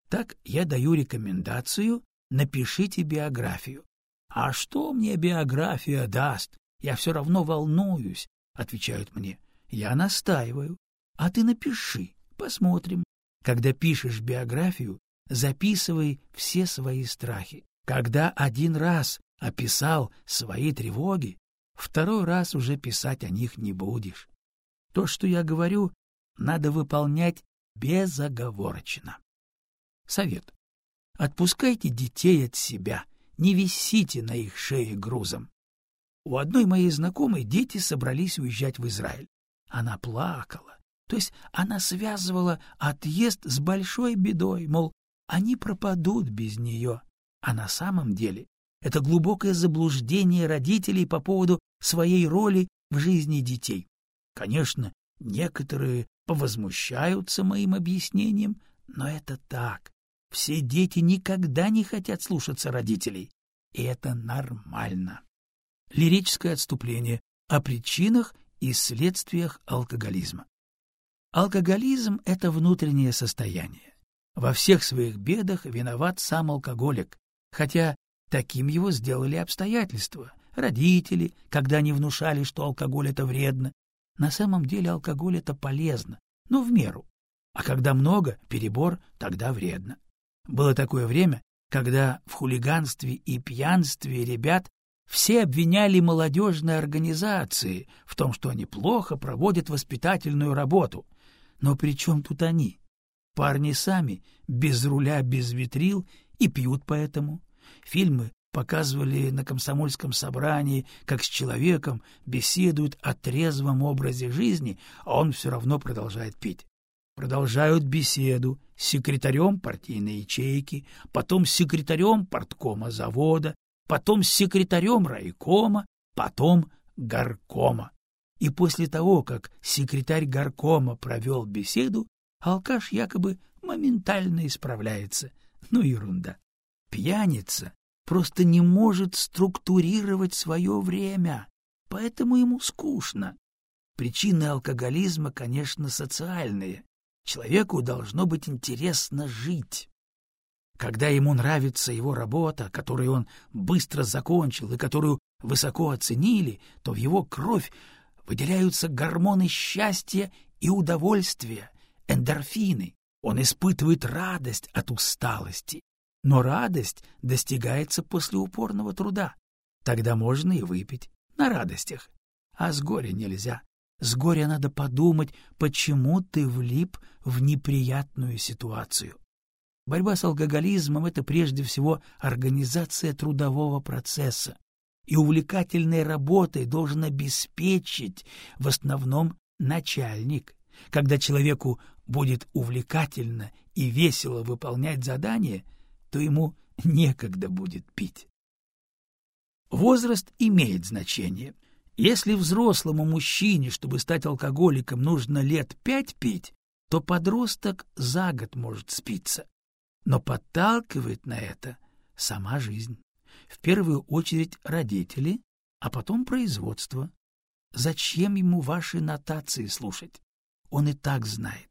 Так я даю рекомендацию «напишите биографию». А что мне биография даст? Я все равно волнуюсь, — отвечают мне. Я настаиваю. А ты напиши, посмотрим. Когда пишешь биографию, записывай все свои страхи. Когда один раз описал свои тревоги, второй раз уже писать о них не будешь. То, что я говорю, надо выполнять безоговорочно. Совет. Отпускайте детей от себя, не висите на их шее грузом. У одной моей знакомой дети собрались уезжать в Израиль. Она плакала, то есть она связывала отъезд с большой бедой, мол, они пропадут без нее. А на самом деле это глубокое заблуждение родителей по поводу своей роли в жизни детей. Конечно, некоторые повозмущаются моим объяснением, но это так. Все дети никогда не хотят слушаться родителей, и это нормально. Лирическое отступление о причинах и следствиях алкоголизма. Алкоголизм — это внутреннее состояние. Во всех своих бедах виноват сам алкоголик, хотя таким его сделали обстоятельства, родители, когда они внушали, что алкоголь — это вредно. На самом деле алкоголь — это полезно, но в меру. А когда много, перебор, тогда вредно. Было такое время, когда в хулиганстве и пьянстве ребят все обвиняли молодежные организации в том, что они плохо проводят воспитательную работу. Но при чем тут они? Парни сами, без руля, без витрил, и пьют поэтому. Фильмы показывали на комсомольском собрании, как с человеком беседуют о трезвом образе жизни, а он все равно продолжает пить. Продолжают беседу с секретарем партийной ячейки, потом с секретарем порткома завода, потом с секретарем райкома, потом горкома. И после того, как секретарь горкома провел беседу, алкаш якобы моментально исправляется. Ну, ерунда. Пьяница просто не может структурировать свое время, поэтому ему скучно. Причины алкоголизма, конечно, социальные. Человеку должно быть интересно жить. Когда ему нравится его работа, которую он быстро закончил и которую высоко оценили, то в его кровь выделяются гормоны счастья и удовольствия, эндорфины. Он испытывает радость от усталости, но радость достигается после упорного труда. Тогда можно и выпить на радостях. А с горя нельзя. С горя надо подумать, почему ты влип в неприятную ситуацию. Борьба с алкоголизмом — это прежде всего организация трудового процесса, и увлекательной работой должен обеспечить в основном начальник. Когда человеку будет увлекательно и весело выполнять задание — то ему некогда будет пить. Возраст имеет значение. Если взрослому мужчине, чтобы стать алкоголиком, нужно лет пять пить, то подросток за год может спиться. Но подталкивает на это сама жизнь. В первую очередь родители, а потом производство. Зачем ему ваши нотации слушать? Он и так знает.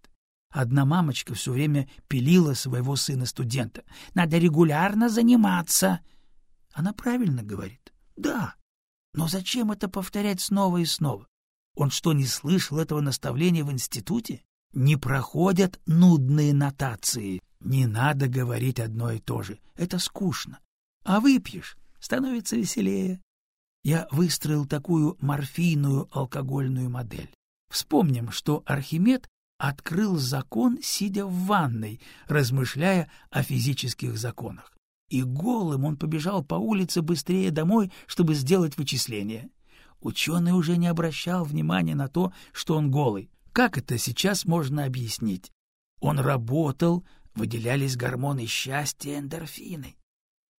Одна мамочка все время пилила своего сына-студента. «Надо регулярно заниматься». Она правильно говорит. «Да. Но зачем это повторять снова и снова? Он что, не слышал этого наставления в институте? Не проходят нудные нотации. Не надо говорить одно и то же. Это скучно. А выпьешь — становится веселее. Я выстроил такую морфийную алкогольную модель. Вспомним, что Архимед открыл закон, сидя в ванной, размышляя о физических законах. И голым он побежал по улице быстрее домой, чтобы сделать вычисление. Ученый уже не обращал внимания на то, что он голый. Как это сейчас можно объяснить? Он работал, выделялись гормоны счастья и эндорфины.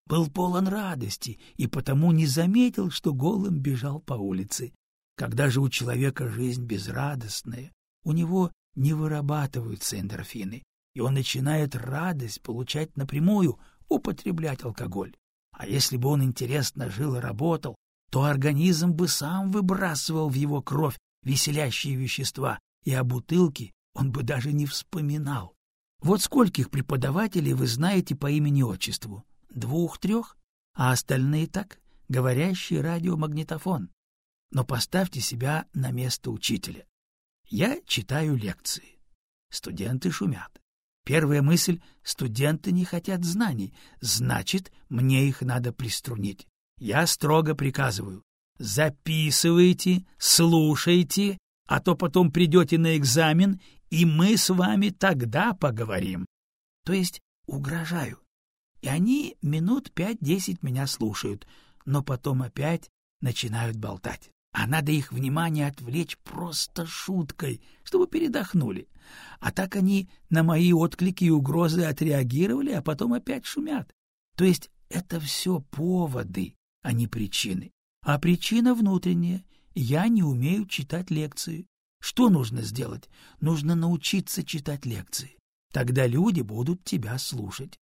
Был полон радости и потому не заметил, что голым бежал по улице. Когда же у человека жизнь безрадостная, у него не вырабатываются эндорфины, и он начинает радость получать напрямую, употреблять алкоголь. А если бы он интересно жил и работал, то организм бы сам выбрасывал в его кровь веселящие вещества, и о бутылке он бы даже не вспоминал. Вот скольких преподавателей вы знаете по имени-отчеству? Двух-трех? А остальные так? говорящий радиомагнитофон. Но поставьте себя на место учителя. Я читаю лекции. Студенты шумят. Первая мысль — студенты не хотят знаний, значит, мне их надо приструнить. Я строго приказываю. Записывайте, слушайте, а то потом придете на экзамен, и мы с вами тогда поговорим. То есть угрожаю. И они минут пять-десять меня слушают, но потом опять начинают болтать. А надо их внимание отвлечь просто шуткой, чтобы передохнули. А так они на мои отклики и угрозы отреагировали, а потом опять шумят. То есть это все поводы, а не причины. А причина внутренняя. Я не умею читать лекции. Что нужно сделать? Нужно научиться читать лекции. Тогда люди будут тебя слушать.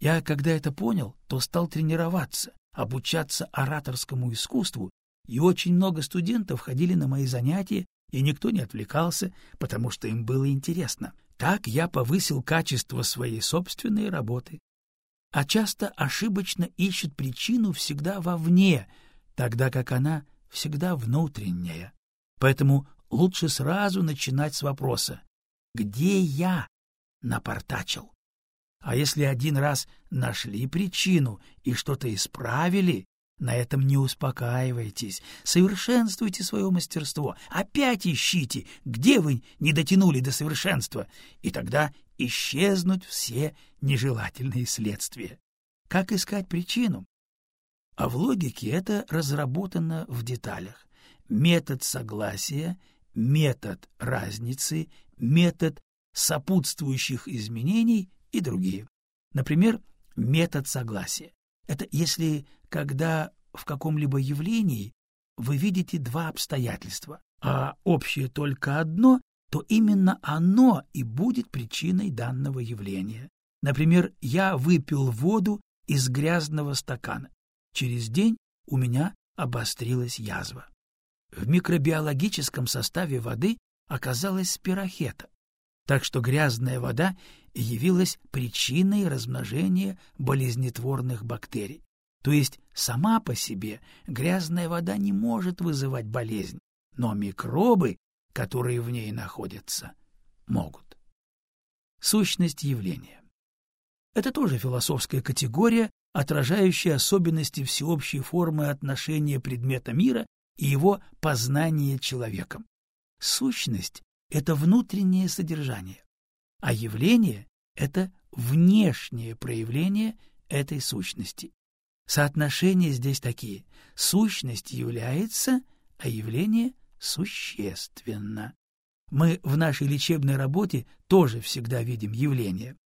Я, когда это понял, то стал тренироваться, обучаться ораторскому искусству, и очень много студентов ходили на мои занятия, и никто не отвлекался, потому что им было интересно. Так я повысил качество своей собственной работы. А часто ошибочно ищет причину всегда вовне, тогда как она всегда внутренняя. Поэтому лучше сразу начинать с вопроса «Где я?» напортачил. А если один раз нашли причину и что-то исправили, на этом не успокаивайтесь, совершенствуйте свое мастерство, опять ищите, где вы не дотянули до совершенства, и тогда исчезнут все нежелательные следствия. Как искать причину? А в логике это разработано в деталях. Метод согласия, метод разницы, метод сопутствующих изменений и другие. Например, метод согласия. Это если, когда в каком-либо явлении вы видите два обстоятельства, а общее только одно, то именно оно и будет причиной данного явления. Например, я выпил воду из грязного стакана. Через день у меня обострилась язва. В микробиологическом составе воды оказалась спирохета, так что грязная вода явилась причиной размножения болезнетворных бактерий. То есть сама по себе грязная вода не может вызывать болезнь, но микробы, которые в ней находятся, могут. Сущность явления. Это тоже философская категория, отражающая особенности всеобщей формы отношения предмета мира и его познания человеком. Сущность — это внутреннее содержание, а явление — это внешнее проявление этой сущности. Соотношения здесь такие. Сущность является, а явление существенно. Мы в нашей лечебной работе тоже всегда видим явление.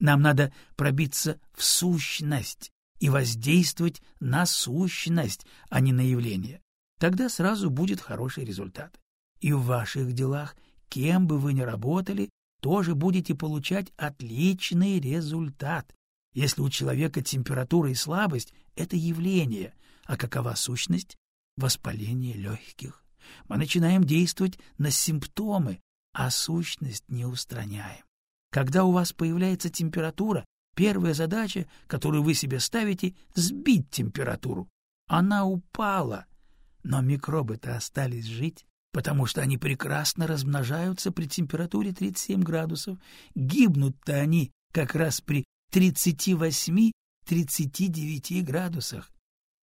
Нам надо пробиться в сущность и воздействовать на сущность, а не на явление. Тогда сразу будет хороший результат. И в ваших делах, кем бы вы ни работали, тоже будете получать отличный результат. Если у человека температура и слабость — это явление, а какова сущность? Воспаление легких. Мы начинаем действовать на симптомы, а сущность не устраняем. Когда у вас появляется температура, первая задача, которую вы себе ставите — сбить температуру. Она упала, но микробы-то остались жить, потому что они прекрасно размножаются при температуре 37 градусов. Гибнут-то они как раз при 38-39 градусах.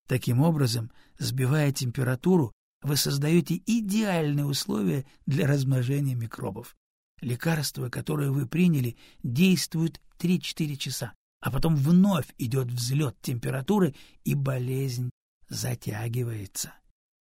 Таким образом, сбивая температуру, вы создаете идеальные условия для размножения микробов. Лекарство, которое вы приняли, действует 3-4 часа, а потом вновь идет взлет температуры, и болезнь затягивается.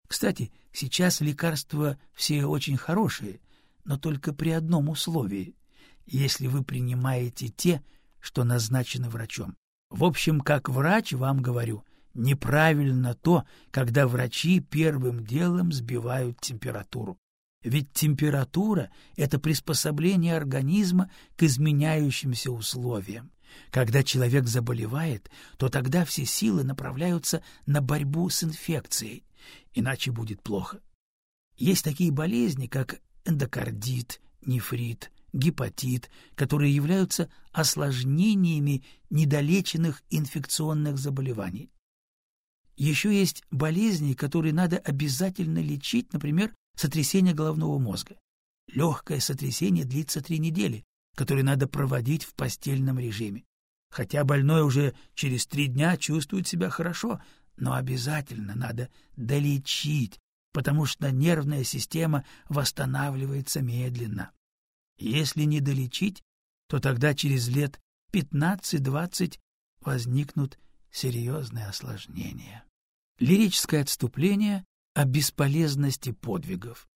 Кстати, сейчас лекарства все очень хорошие, но только при одном условии — если вы принимаете те, что назначены врачом. В общем, как врач вам говорю, неправильно то, когда врачи первым делом сбивают температуру. Ведь температура — это приспособление организма к изменяющимся условиям. Когда человек заболевает, то тогда все силы направляются на борьбу с инфекцией, иначе будет плохо. Есть такие болезни, как эндокардит, нефрит, гепатит, которые являются осложнениями недолеченных инфекционных заболеваний. Еще есть болезни, которые надо обязательно лечить, например, сотрясение головного мозга. Легкое сотрясение длится три недели, которые надо проводить в постельном режиме. Хотя больной уже через три дня чувствует себя хорошо, но обязательно надо долечить, потому что нервная система восстанавливается медленно. Если не долечить, то тогда через лет 15-20 возникнут серьезные осложнения. Лирическое отступление о бесполезности подвигов.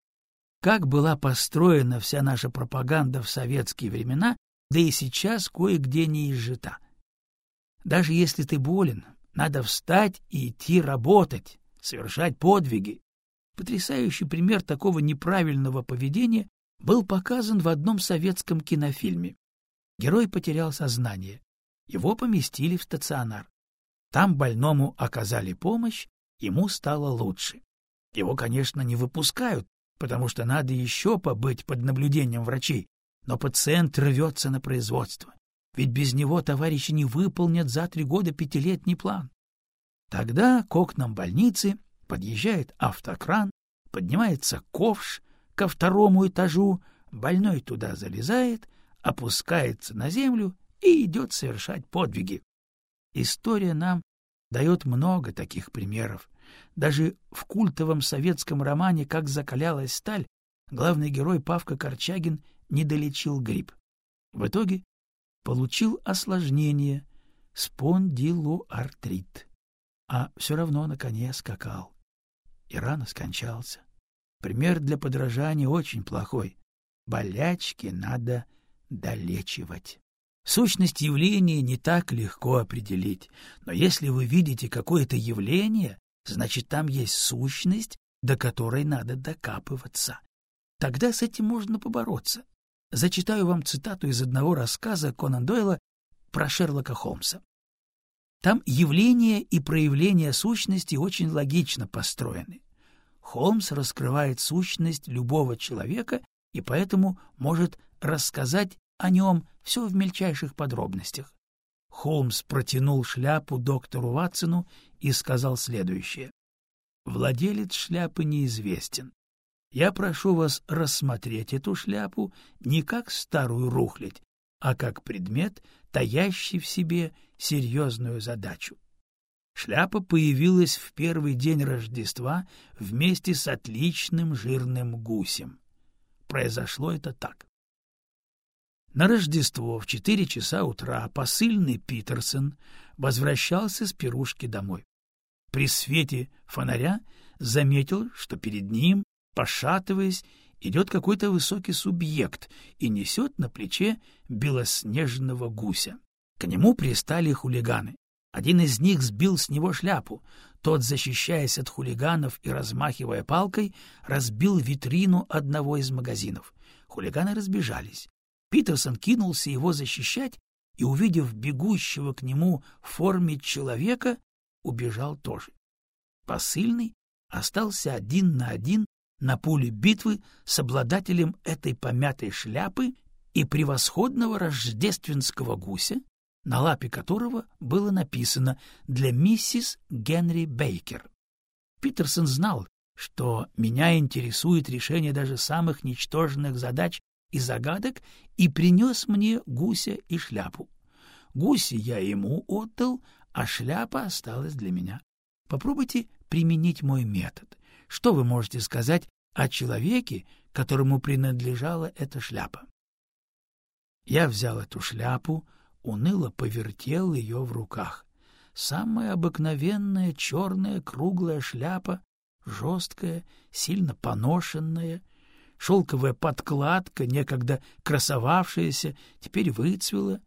Как была построена вся наша пропаганда в советские времена, да и сейчас кое-где не изжита. Даже если ты болен, надо встать и идти работать, совершать подвиги. Потрясающий пример такого неправильного поведения был показан в одном советском кинофильме. Герой потерял сознание. Его поместили в стационар. Там больному оказали помощь, ему стало лучше. Его, конечно, не выпускают, потому что надо еще побыть под наблюдением врачей, но пациент рвется на производство. Ведь без него товарищи не выполнят за три года пятилетний план. Тогда к окнам больницы подъезжает автокран, поднимается ковш ко второму этажу, больной туда залезает, опускается на землю и идет совершать подвиги. История нам дает много таких примеров. Даже в культовом советском романе «Как закалялась сталь» главный герой Павка Корчагин не долечил грипп. В итоге получил осложнение — спондилоартрит. А все равно на коне скакал. И рано скончался. Пример для подражания очень плохой. Болячки надо долечивать. Сущность явления не так легко определить, но если вы видите какое-то явление, значит, там есть сущность, до которой надо докапываться. Тогда с этим можно побороться. Зачитаю вам цитату из одного рассказа Конан Дойла про Шерлока Холмса. Там явление и проявление сущности очень логично построены. Холмс раскрывает сущность любого человека и поэтому может рассказать о нем все в мельчайших подробностях. Холмс протянул шляпу доктору Ватсону и сказал следующее. «Владелец шляпы неизвестен. Я прошу вас рассмотреть эту шляпу не как старую рухлядь, а как предмет, таящий в себе серьезную задачу. Шляпа появилась в первый день Рождества вместе с отличным жирным гусем. Произошло это так. На Рождество в четыре часа утра посыльный Питерсон возвращался с пирушки домой. При свете фонаря заметил, что перед ним, пошатываясь, идет какой-то высокий субъект и несет на плече белоснежного гуся. К нему пристали хулиганы. Один из них сбил с него шляпу. Тот, защищаясь от хулиганов и размахивая палкой, разбил витрину одного из магазинов. Хулиганы разбежались. Питерсон кинулся его защищать и, увидев бегущего к нему в форме человека, убежал тоже. Посыльный остался один на один на поле битвы с обладателем этой помятой шляпы и превосходного рождественского гуся, на лапе которого было написано «Для миссис Генри Бейкер». Питерсон знал, что меня интересует решение даже самых ничтожных задач и загадок и принес мне гуся и шляпу. Гуси я ему отдал, а шляпа осталась для меня. Попробуйте применить мой метод. Что вы можете сказать о человеке, которому принадлежала эта шляпа? Я взял эту шляпу, уныло повертел ее в руках. Самая обыкновенная черная круглая шляпа, жесткая, сильно поношенная, Шелковая подкладка, некогда красовавшаяся, теперь выцвела.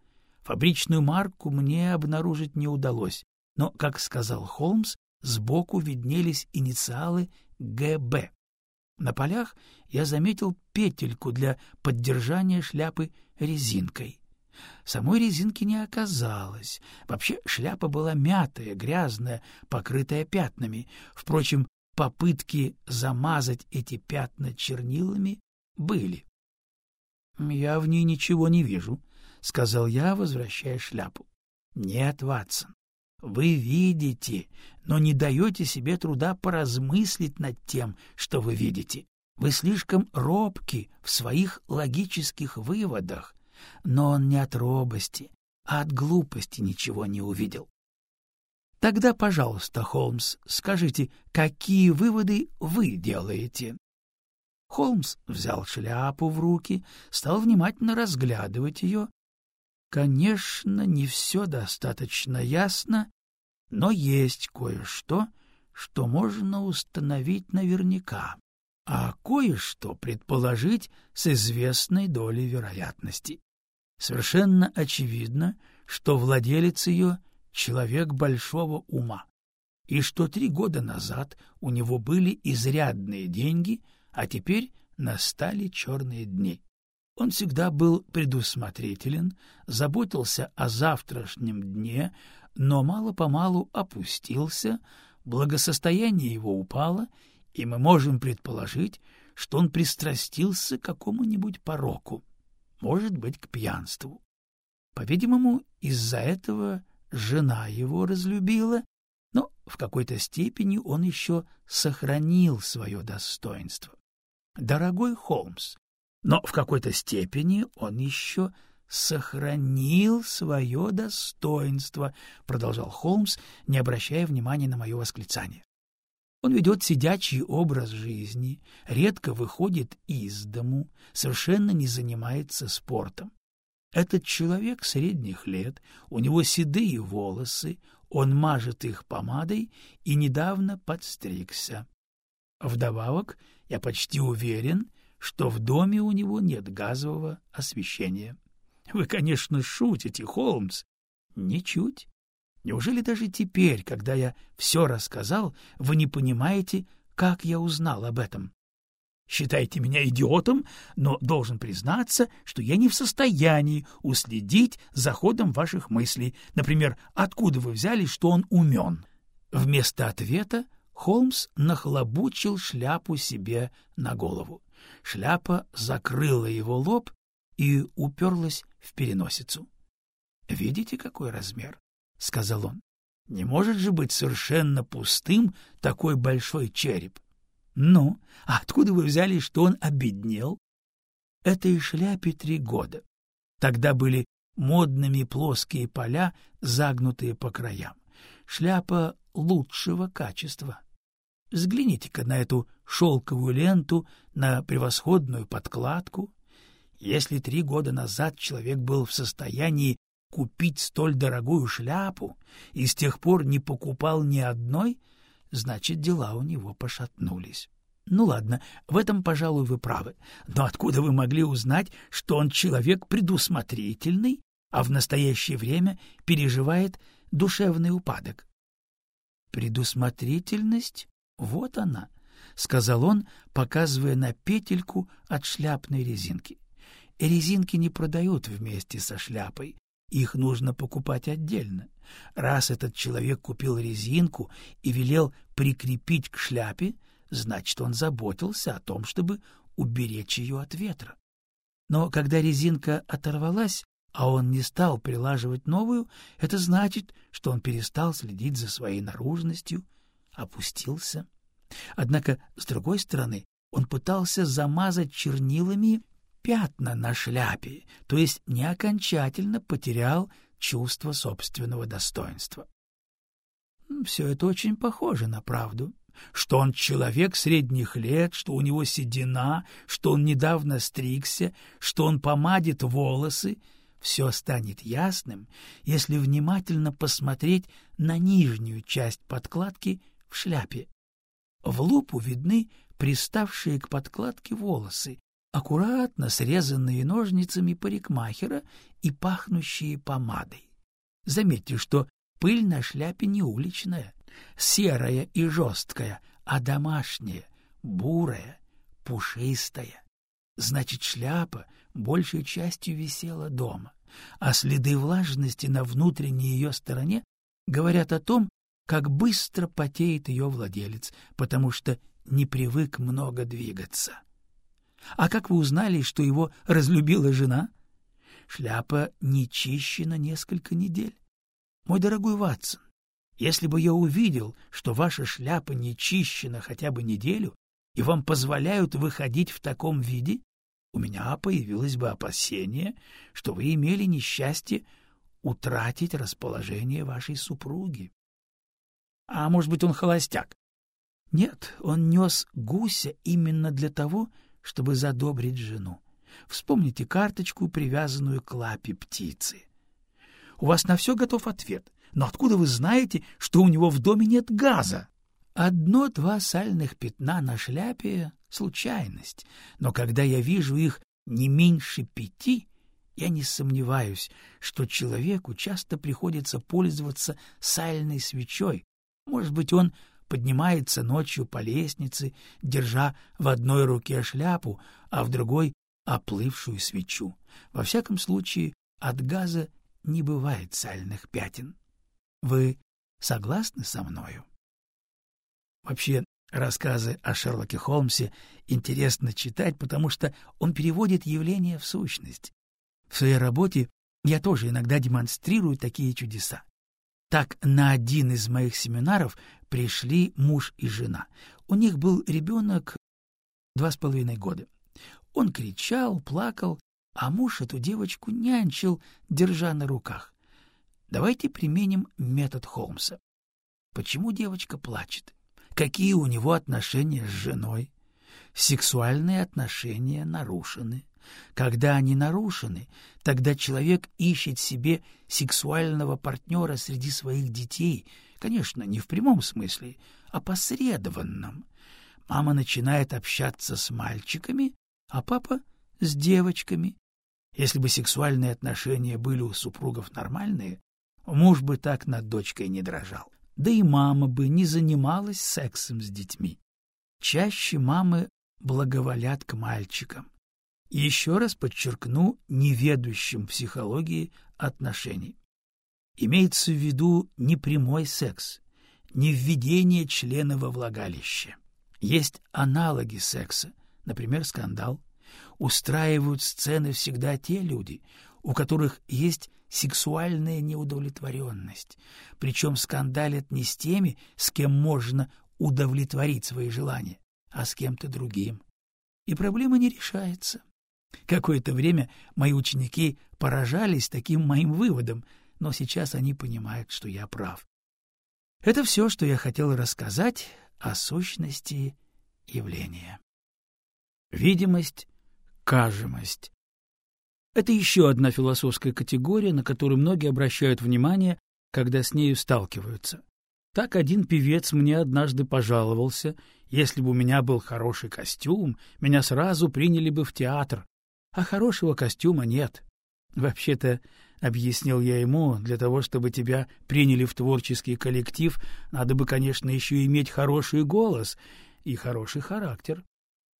Фабричную марку мне обнаружить не удалось, но, как сказал Холмс, сбоку виднелись инициалы ГБ. На полях я заметил петельку для поддержания шляпы резинкой. Самой резинки не оказалось. Вообще шляпа была мятая, грязная, покрытая пятнами. Впрочем, попытки замазать эти пятна чернилами были. — Я в ней ничего не вижу, — сказал я, возвращая шляпу. — Нет, Ватсон, Вы видите, но не даете себе труда поразмыслить над тем, что вы видите. Вы слишком робки в своих логических выводах. Но он не от робости, а от глупости ничего не увидел. Тогда, пожалуйста, Холмс, скажите, какие выводы вы делаете? Холмс взял шляпу в руки, стал внимательно разглядывать ее. Конечно, не все достаточно ясно, но есть кое-что, что можно установить наверняка, а кое-что предположить с известной долей вероятности. Совершенно очевидно, что владелец ее — человек большого ума, и что три года назад у него были изрядные деньги, а теперь настали черные дни. Он всегда был предусмотрителен, заботился о завтрашнем дне, но мало-помалу опустился, благосостояние его упало, и мы можем предположить, что он пристрастился к какому-нибудь пороку, может быть, к пьянству. По-видимому, из-за этого жена его разлюбила, но в какой-то степени он еще сохранил свое достоинство. Дорогой Холмс, но в какой-то степени он еще сохранил свое достоинство, — продолжал Холмс, не обращая внимания на мое восклицание. Он ведет сидячий образ жизни, редко выходит из дому, совершенно не занимается спортом. Этот человек средних лет, у него седые волосы, он мажет их помадой и недавно подстригся. Вдобавок, я почти уверен, что в доме у него нет газового освещения. Вы, конечно, шутите, Холмс. Ничуть. Неужели даже теперь, когда я все рассказал, вы не понимаете, как я узнал об этом? Считайте меня идиотом, но должен признаться, что я не в состоянии уследить за ходом ваших мыслей. Например, откуда вы взяли, что он умен? Вместо ответа Холмс нахлобучил шляпу себе на голову. Шляпа закрыла его лоб и уперлась в переносицу. — Видите, какой размер? — сказал он. — Не может же быть совершенно пустым такой большой череп. — Ну, а откуда вы взяли, что он обеднел? — Этой шляпе три года. Тогда были модными плоские поля, загнутые по краям. Шляпа лучшего качества. Взгляните-ка на эту шелковую ленту, на превосходную подкладку. Если три года назад человек был в состоянии купить столь дорогую шляпу и с тех пор не покупал ни одной, значит, дела у него пошатнулись. Ну ладно, в этом, пожалуй, вы правы. Но откуда вы могли узнать, что он человек предусмотрительный, а в настоящее время переживает душевный упадок? Предусмотрительность вот она, — сказал он, показывая на петельку от шляпной резинки. Резинки не продают вместе со шляпой, их нужно покупать отдельно. Раз этот человек купил резинку и велел прикрепить к шляпе, значит, он заботился о том, чтобы уберечь ее от ветра. Но когда резинка оторвалась, а он не стал прилаживать новую, это значит, что он перестал следить за своей наружностью, опустился. Однако, с другой стороны, он пытался замазать чернилами пятна на шляпе, то есть не окончательно потерял чувство собственного достоинства. Все это очень похоже на правду. Что он человек средних лет, что у него седина, что он недавно стригся, что он помадит волосы — все станет ясным, если внимательно посмотреть на нижнюю часть подкладки в шляпе. В лупу видны приставшие к подкладке волосы, аккуратно срезанные ножницами парикмахера и пахнущие помадой. Заметьте, что пыль на шляпе не уличная, серая и жесткая, а домашняя, бурая, пушистая. Значит, шляпа большей частью висела дома, а следы влажности на внутренней ее стороне говорят о том, как быстро потеет ее владелец, потому что не привык много двигаться. А как вы узнали, что его разлюбила жена? Шляпа не чищена несколько недель. Мой дорогой Ватсон, Если бы я увидел, что ваша шляпа не чищена хотя бы неделю, и вам позволяют выходить в таком виде, у меня появилось бы опасение, что вы имели несчастье утратить расположение вашей супруги. А может быть, он холостяк? Нет, он нес гуся именно для того, чтобы задобрить жену. Вспомните карточку, привязанную к лапе птицы. У вас на все готов ответ. Но откуда вы знаете, что у него в доме нет газа? Одно-два сальных пятна на шляпе — случайность, но когда я вижу их не меньше пяти, я не сомневаюсь, что человеку часто приходится пользоваться сальной свечой. Может быть, он поднимается ночью по лестнице, держа в одной руке шляпу, а в другой — оплывшую свечу. Во всяком случае, от газа не бывает сальных пятен. Вы согласны со мною? Вообще, рассказы о Шерлоке Холмсе интересно читать, потому что он переводит явление в сущность. В своей работе я тоже иногда демонстрирую такие чудеса. Так на один из моих семинаров пришли муж и жена. У них был ребенок два с половиной года. Он кричал, плакал, а муж эту девочку нянчил, держа на руках. Давайте применим метод Холмса. Почему девочка плачет? Какие у него отношения с женой? Сексуальные отношения нарушены. Когда они нарушены, тогда человек ищет себе сексуального партнера среди своих детей, конечно, не в прямом смысле, а посредованном. Мама начинает общаться с мальчиками, а папа — с девочками. Если бы сексуальные отношения были у супругов нормальные, муж бы так над дочкой не дрожал. Да и мама бы не занималась сексом с детьми. Чаще мамы благоволят к мальчикам. Еще раз подчеркну неведущим психологии отношений. Имеется в виду не прямой секс, не введение члена во влагалище. Есть аналоги секса, например, скандал. Устраивают сцены всегда те люди, у которых есть сексуальная неудовлетворенность, причем скандалят не с теми, с кем можно удовлетворить свои желания, а с кем-то другим. И проблема не решается. Какое-то время мои ученики поражались таким моим выводом, но сейчас они понимают, что я прав. Это все, что я хотел рассказать о сущности явления. Видимость, кажемость. Это еще одна философская категория, на которую многие обращают внимание, когда с нею сталкиваются. Так один певец мне однажды пожаловался, если бы у меня был хороший костюм, меня сразу приняли бы в театр, а хорошего костюма нет. Вообще-то, — объяснил я ему, — для того, чтобы тебя приняли в творческий коллектив, надо бы, конечно, еще иметь хороший голос и хороший характер.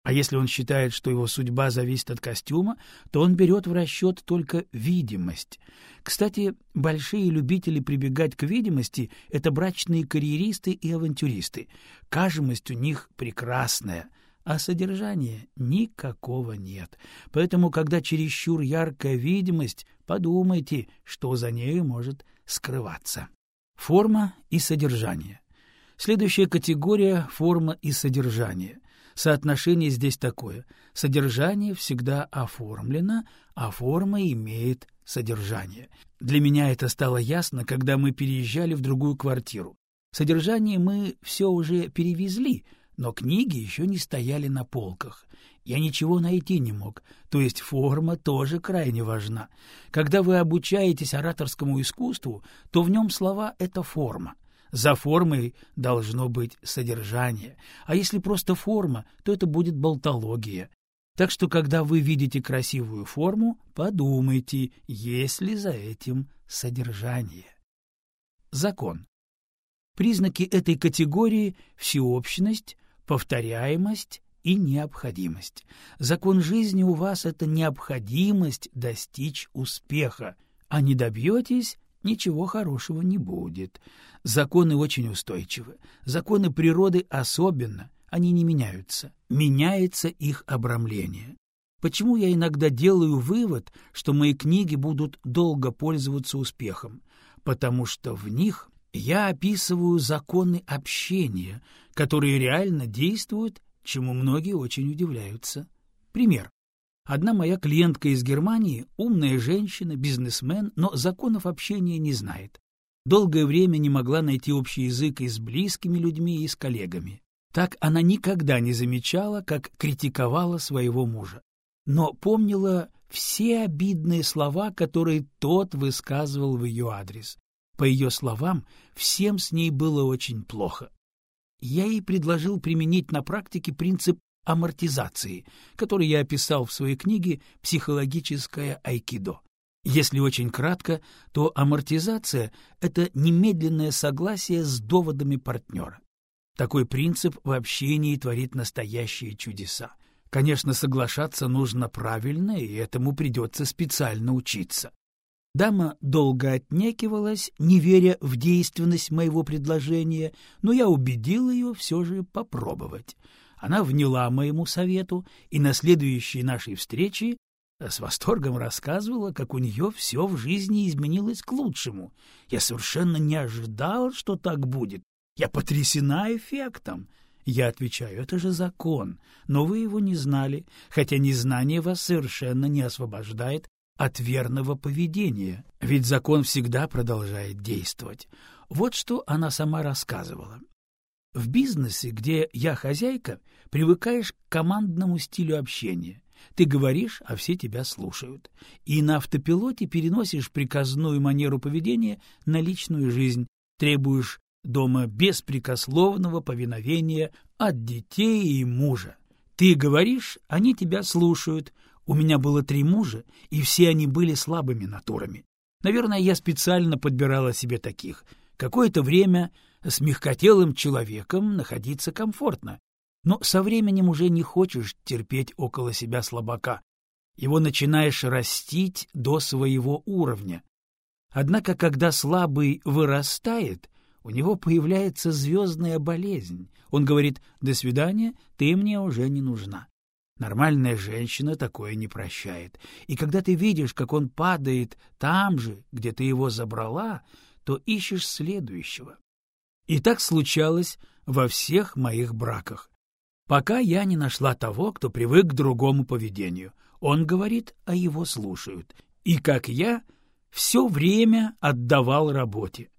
А если он считает, что его судьба зависит от костюма, то он берет в расчет только видимость. Кстати, большие любители прибегать к видимости — это брачные карьеристы и авантюристы. Кажемость у них прекрасная — а содержания никакого нет. Поэтому, когда чересчур яркая видимость, подумайте, что за нею может скрываться. Форма и содержание. Следующая категория — форма и содержание. Соотношение здесь такое. Содержание всегда оформлено, а форма имеет содержание. Для меня это стало ясно, когда мы переезжали в другую квартиру. Содержание мы все уже перевезли, но книги еще не стояли на полках. Я ничего найти не мог, то есть форма тоже крайне важна. Когда вы обучаетесь ораторскому искусству, то в нем слова — это форма. За формой должно быть содержание, а если просто форма, то это будет болтология. Так что, когда вы видите красивую форму, подумайте, есть ли за этим содержание. Закон. Признаки этой категории — всеобщность, повторяемость и необходимость. Закон жизни у вас — это необходимость достичь успеха, а не добьетесь — ничего хорошего не будет. Законы очень устойчивы. Законы природы особенно, они не меняются. Меняется их обрамление. Почему я иногда делаю вывод, что мои книги будут долго пользоваться успехом? Потому что в них Я описываю законы общения, которые реально действуют, чему многие очень удивляются. Пример. Одна моя клиентка из Германии, умная женщина, бизнесмен, но законов общения не знает. Долгое время не могла найти общий язык и с близкими людьми, и с коллегами. Так она никогда не замечала, как критиковала своего мужа. Но помнила все обидные слова, которые тот высказывал в ее адрес. По ее словам, всем с ней было очень плохо. Я ей предложил применить на практике принцип амортизации, который я описал в своей книге «Психологическое айкидо». Если очень кратко, то амортизация — это немедленное согласие с доводами партнера. Такой принцип в общении творит настоящие чудеса. Конечно, соглашаться нужно правильно, и этому придется специально учиться. Дама долго отнекивалась, не веря в действенность моего предложения, но я убедил ее все же попробовать. Она вняла моему совету, и на следующей нашей встрече с восторгом рассказывала, как у нее все в жизни изменилось к лучшему. Я совершенно не ожидал, что так будет. Я потрясена эффектом. Я отвечаю, это же закон, но вы его не знали, хотя незнание вас совершенно не освобождает от верного поведения, ведь закон всегда продолжает действовать. Вот что она сама рассказывала. В бизнесе, где я хозяйка, привыкаешь к командному стилю общения. Ты говоришь, а все тебя слушают. И на автопилоте переносишь приказную манеру поведения на личную жизнь, требуешь дома беспрекословного повиновения от детей и мужа. Ты говоришь, они тебя слушают, у меня было три мужа, и все они были слабыми натурами. Наверное, я специально подбирала себе таких. Какое-то время с мягкотелым человеком находиться комфортно, но со временем уже не хочешь терпеть около себя слабака. Его начинаешь растить до своего уровня. Однако, когда слабый вырастает, у него появляется звездная болезнь. Он говорит «до свидания, ты мне уже не нужна». Нормальная женщина такое не прощает. И когда ты видишь, как он падает там же, где ты его забрала, то ищешь следующего. И так случалось во всех моих браках. Пока я не нашла того, кто привык к другому поведению. Он говорит, а его слушают. И, как я, все время отдавал работе.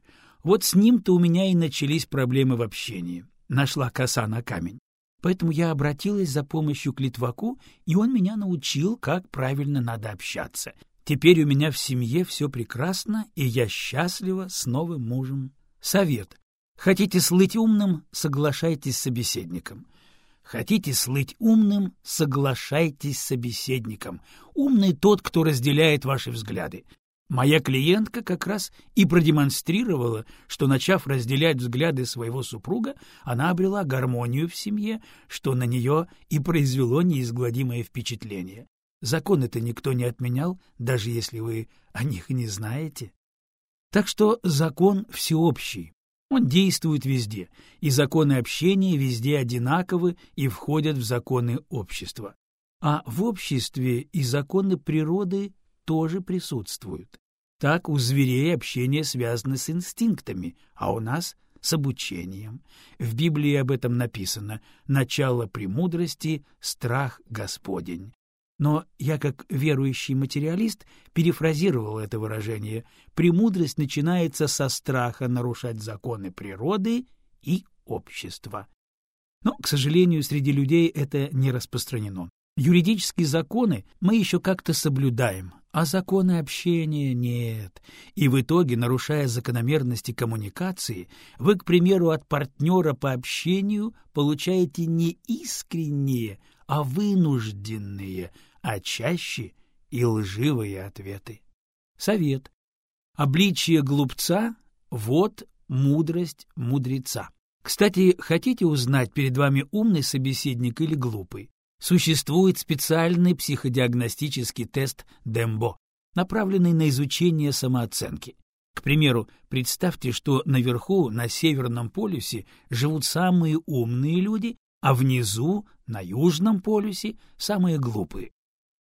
Вот с ним-то у меня и начались проблемы в общении. Нашла коса на камень. Поэтому я обратилась за помощью к Литваку, и он меня научил, как правильно надо общаться. Теперь у меня в семье все прекрасно, и я счастлива с новым мужем. Совет. Хотите слыть умным — соглашайтесь с собеседником. Хотите слыть умным — соглашайтесь с собеседником. Умный тот, кто разделяет ваши взгляды. Моя клиентка как раз и продемонстрировала, что, начав разделять взгляды своего супруга, она обрела гармонию в семье, что на нее и произвело неизгладимое впечатление. Закон это никто не отменял, даже если вы о них не знаете. Так что закон всеобщий. Он действует везде, и законы общения везде одинаковы и входят в законы общества. А в обществе и законы природы тоже присутствуют. Так у зверей общение связано с инстинктами, а у нас — с обучением. В Библии об этом написано «начало премудрости — страх Господень». Но я, как верующий материалист, перефразировал это выражение. Премудрость начинается со страха нарушать законы природы и общества. Но, к сожалению, среди людей это не распространено. Юридические законы мы еще как-то соблюдаем, а законы общения нет. И в итоге, нарушая закономерности коммуникации, вы, к примеру, от партнера по общению получаете не искренние, а вынужденные, а чаще и лживые ответы. Совет. Обличие глупца — вот мудрость мудреца. Кстати, хотите узнать, перед вами умный собеседник или глупый? Существует специальный психодиагностический тест Дембо, направленный на изучение самооценки. К примеру, представьте, что наверху, на Северном полюсе, живут самые умные люди, а внизу, на Южном полюсе, самые глупые.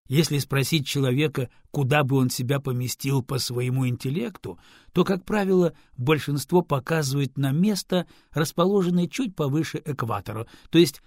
Если спросить человека, куда бы он себя поместил по своему интеллекту, то, как правило, большинство показывает на место, расположенное чуть повыше экватора, то есть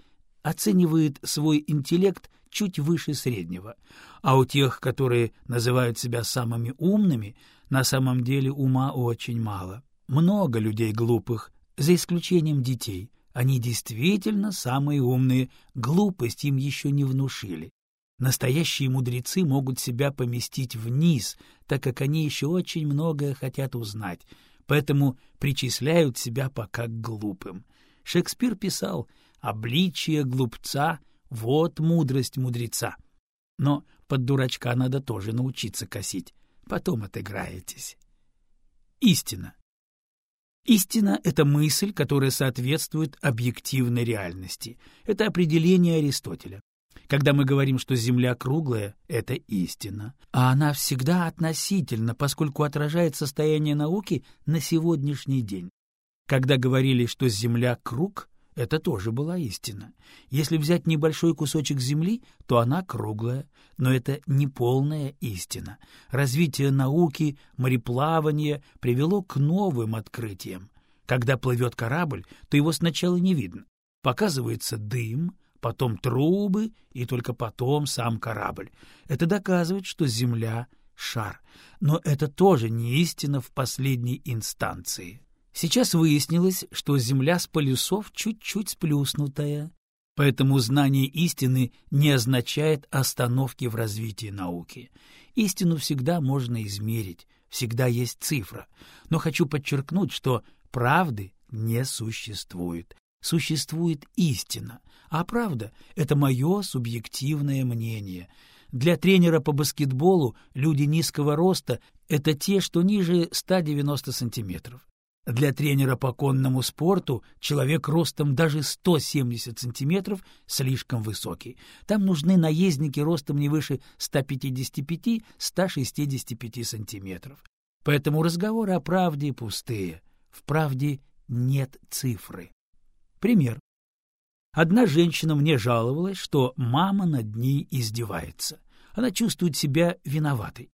оценивает свой интеллект чуть выше среднего. А у тех, которые называют себя самыми умными, на самом деле ума очень мало. Много людей глупых, за исключением детей. Они действительно самые умные, глупость им еще не внушили. Настоящие мудрецы могут себя поместить вниз, так как они еще очень многое хотят узнать, поэтому причисляют себя пока к глупым. Шекспир писал «обличие глупца — вот мудрость мудреца». Но под дурачка надо тоже научиться косить, потом отыграетесь. Истина. Истина — это мысль, которая соответствует объективной реальности. Это определение Аристотеля. Когда мы говорим, что Земля круглая, это истина. А она всегда относительна, поскольку отражает состояние науки на сегодняшний день. Когда говорили, что Земля — круг, это тоже была истина. Если взять небольшой кусочек Земли, то она круглая, но это не полная истина. Развитие науки, мореплавания привело к новым открытиям. Когда плывет корабль, то его сначала не видно. Показывается дым, потом трубы и только потом сам корабль. Это доказывает, что Земля — шар. Но это тоже не истина в последней инстанции. Сейчас выяснилось, что Земля с полюсов чуть-чуть сплюснутая, поэтому знание истины не означает остановки в развитии науки. Истину всегда можно измерить, всегда есть цифра. Но хочу подчеркнуть, что правды не существует существует истина, а правда — это мое субъективное мнение. Для тренера по баскетболу люди низкого роста — это те, что ниже 190 сантиметров. Для тренера по конному спорту человек ростом даже 170 сантиметров слишком высокий. Там нужны наездники ростом не выше 155-165 сантиметров. Поэтому разговоры о правде пустые. В правде нет цифры. Пример. Одна женщина мне жаловалась, что мама над ней издевается. Она чувствует себя виноватой.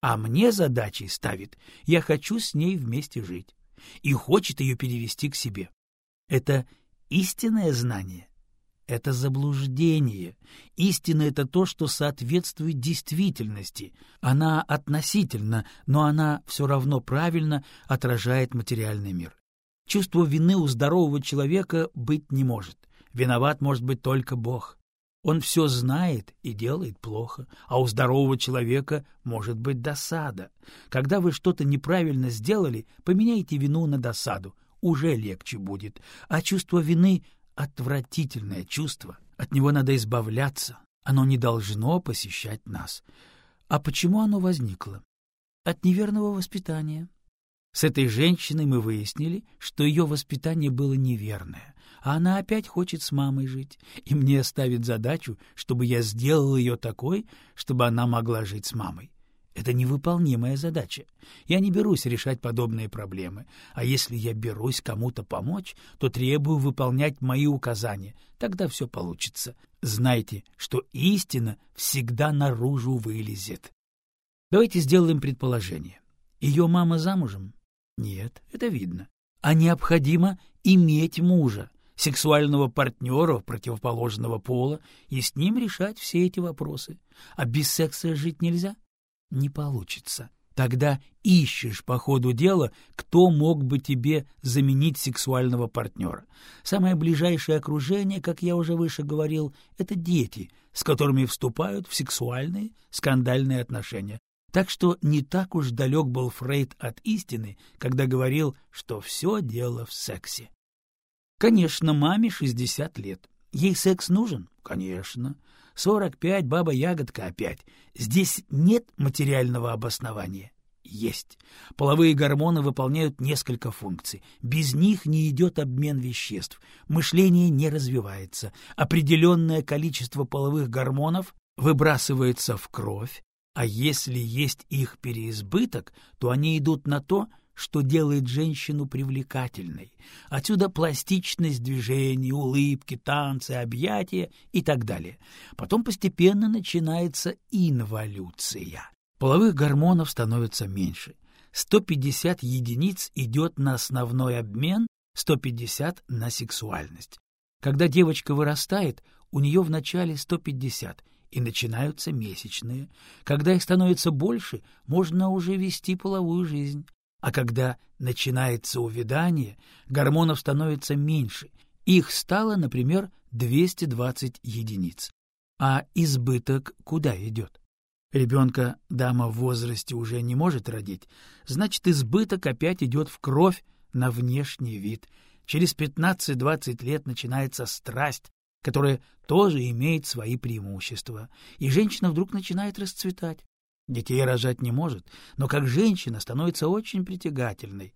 А мне задачей ставит «я хочу с ней вместе жить» и хочет ее перевести к себе. Это истинное знание, это заблуждение. Истина — это то, что соответствует действительности. Она относительно, но она все равно правильно отражает материальный мир. Чувство вины у здорового человека быть не может. Виноват может быть только Бог. Он все знает и делает плохо, а у здорового человека может быть досада. Когда вы что-то неправильно сделали, поменяйте вину на досаду, уже легче будет. А чувство вины — отвратительное чувство, от него надо избавляться, оно не должно посещать нас. А почему оно возникло? От неверного воспитания. С этой женщиной мы выяснили, что ее воспитание было неверное, а она опять хочет с мамой жить, и мне ставит задачу, чтобы я сделал ее такой, чтобы она могла жить с мамой. Это невыполнимая задача. Я не берусь решать подобные проблемы, а если я берусь кому-то помочь, то требую выполнять мои указания, тогда все получится. Знайте, что истина всегда наружу вылезет. Давайте сделаем предположение. Ее мама замужем? Нет, это видно. А необходимо иметь мужа, сексуального партнера противоположного пола, и с ним решать все эти вопросы. А без секса жить нельзя? Не получится. Тогда ищешь по ходу дела, кто мог бы тебе заменить сексуального партнера. Самое ближайшее окружение, как я уже выше говорил, это дети, с которыми вступают в сексуальные скандальные отношения. Так что не так уж далек был Фрейд от истины, когда говорил, что все дело в сексе. Конечно, маме 60 лет. Ей секс нужен? Конечно. 45, баба-ягодка опять. Здесь нет материального обоснования. Есть. Половые гормоны выполняют несколько функций. Без них не идет обмен веществ. Мышление не развивается. Определенное количество половых гормонов выбрасывается в кровь, а если есть их переизбыток, то они идут на то, что делает женщину привлекательной. Отсюда пластичность движений, улыбки, танцы, объятия и так далее. Потом постепенно начинается инволюция. Половых гормонов становится меньше. 150 единиц идет на основной обмен, 150 на сексуальность. Когда девочка вырастает, у нее вначале 150, и начинаются месячные. Когда их становится больше, можно уже вести половую жизнь. А когда начинается увядание, гормонов становится меньше. Их стало, например, 220 единиц. А избыток куда идет? Ребенка дама в возрасте уже не может родить, значит, избыток опять идет в кровь на внешний вид. Через 15-20 лет начинается страсть, которая тоже имеет свои преимущества, и женщина вдруг начинает расцветать. Детей рожать не может, но как женщина становится очень притягательной.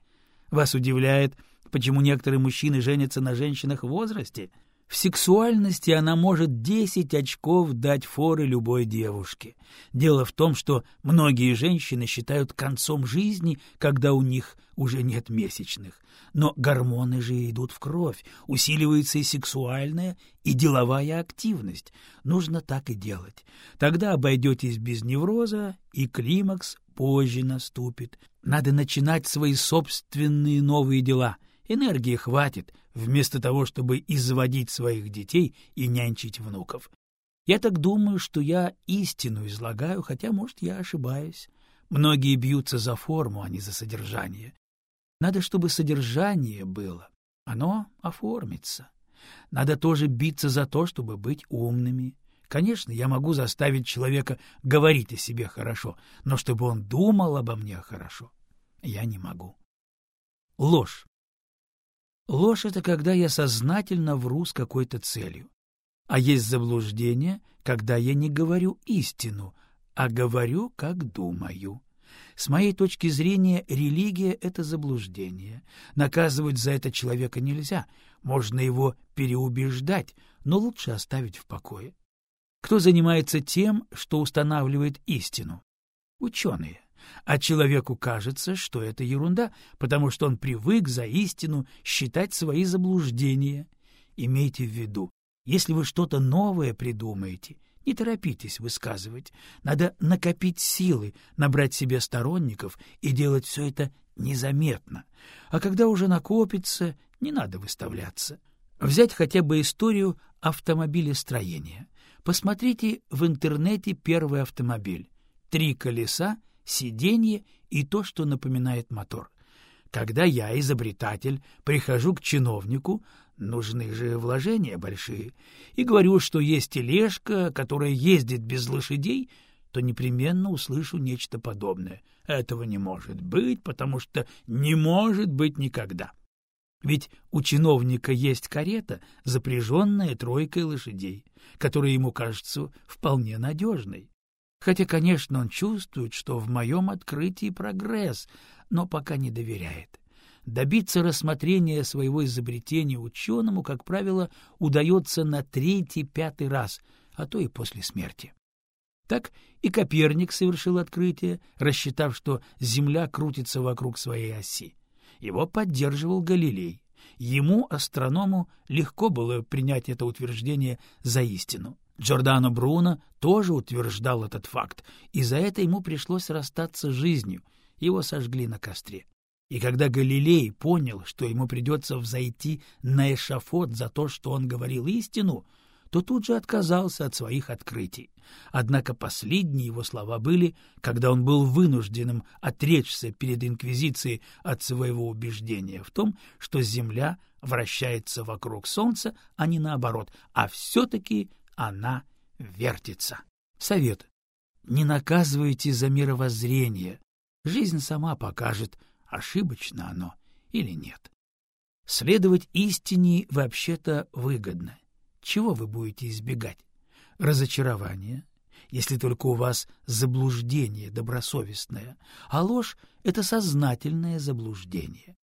Вас удивляет, почему некоторые мужчины женятся на женщинах в возрасте? В сексуальности она может 10 очков дать форы любой девушке. Дело в том, что многие женщины считают концом жизни, когда у них уже нет месячных. Но гормоны же идут в кровь, усиливается и сексуальная, и деловая активность. Нужно так и делать. Тогда обойдетесь без невроза, и климакс позже наступит. Надо начинать свои собственные новые дела. Энергии хватит, вместо того, чтобы изводить своих детей и нянчить внуков. Я так думаю, что я истину излагаю, хотя, может, я ошибаюсь. Многие бьются за форму, а не за содержание. Надо, чтобы содержание было. Оно оформится. Надо тоже биться за то, чтобы быть умными. Конечно, я могу заставить человека говорить о себе хорошо, но чтобы он думал обо мне хорошо, я не могу. Ложь. Ложь — это когда я сознательно вру с какой-то целью. А есть заблуждение, когда я не говорю истину, а говорю, как думаю. С моей точки зрения, религия — это заблуждение. Наказывать за это человека нельзя, можно его переубеждать, но лучше оставить в покое. Кто занимается тем, что устанавливает истину? Ученые а человеку кажется, что это ерунда, потому что он привык за истину считать свои заблуждения. Имейте в виду, если вы что-то новое придумаете, не торопитесь высказывать. Надо накопить силы, набрать себе сторонников и делать все это незаметно. А когда уже накопится, не надо выставляться. Взять хотя бы историю автомобилестроения. Посмотрите в интернете первый автомобиль. Три колеса сиденье и то, что напоминает мотор. Когда я, изобретатель, прихожу к чиновнику, нужны же вложения большие, и говорю, что есть тележка, которая ездит без лошадей, то непременно услышу нечто подобное. Этого не может быть, потому что не может быть никогда. Ведь у чиновника есть карета, запряженная тройкой лошадей, которая ему кажется вполне надежной. Хотя, конечно, он чувствует, что в моем открытии прогресс, но пока не доверяет. Добиться рассмотрения своего изобретения ученому, как правило, удается на третий-пятый раз, а то и после смерти. Так и Коперник совершил открытие, рассчитав, что Земля крутится вокруг своей оси. Его поддерживал Галилей. Ему, астроному, легко было принять это утверждение за истину. Джордано Бруно тоже утверждал этот факт, и за это ему пришлось расстаться с жизнью, его сожгли на костре. И когда Галилей понял, что ему придется взойти на эшафот за то, что он говорил истину, то тут же отказался от своих открытий. Однако последние его слова были, когда он был вынужденным отречься перед Инквизицией от своего убеждения в том, что Земля вращается вокруг Солнца, а не наоборот, а все-таки она вертится. Совет. Не наказывайте за мировоззрение. Жизнь сама покажет, ошибочно оно или нет. Следовать истине вообще-то выгодно. Чего вы будете избегать? Разочарование, если только у вас заблуждение добросовестное, а ложь — это сознательное заблуждение.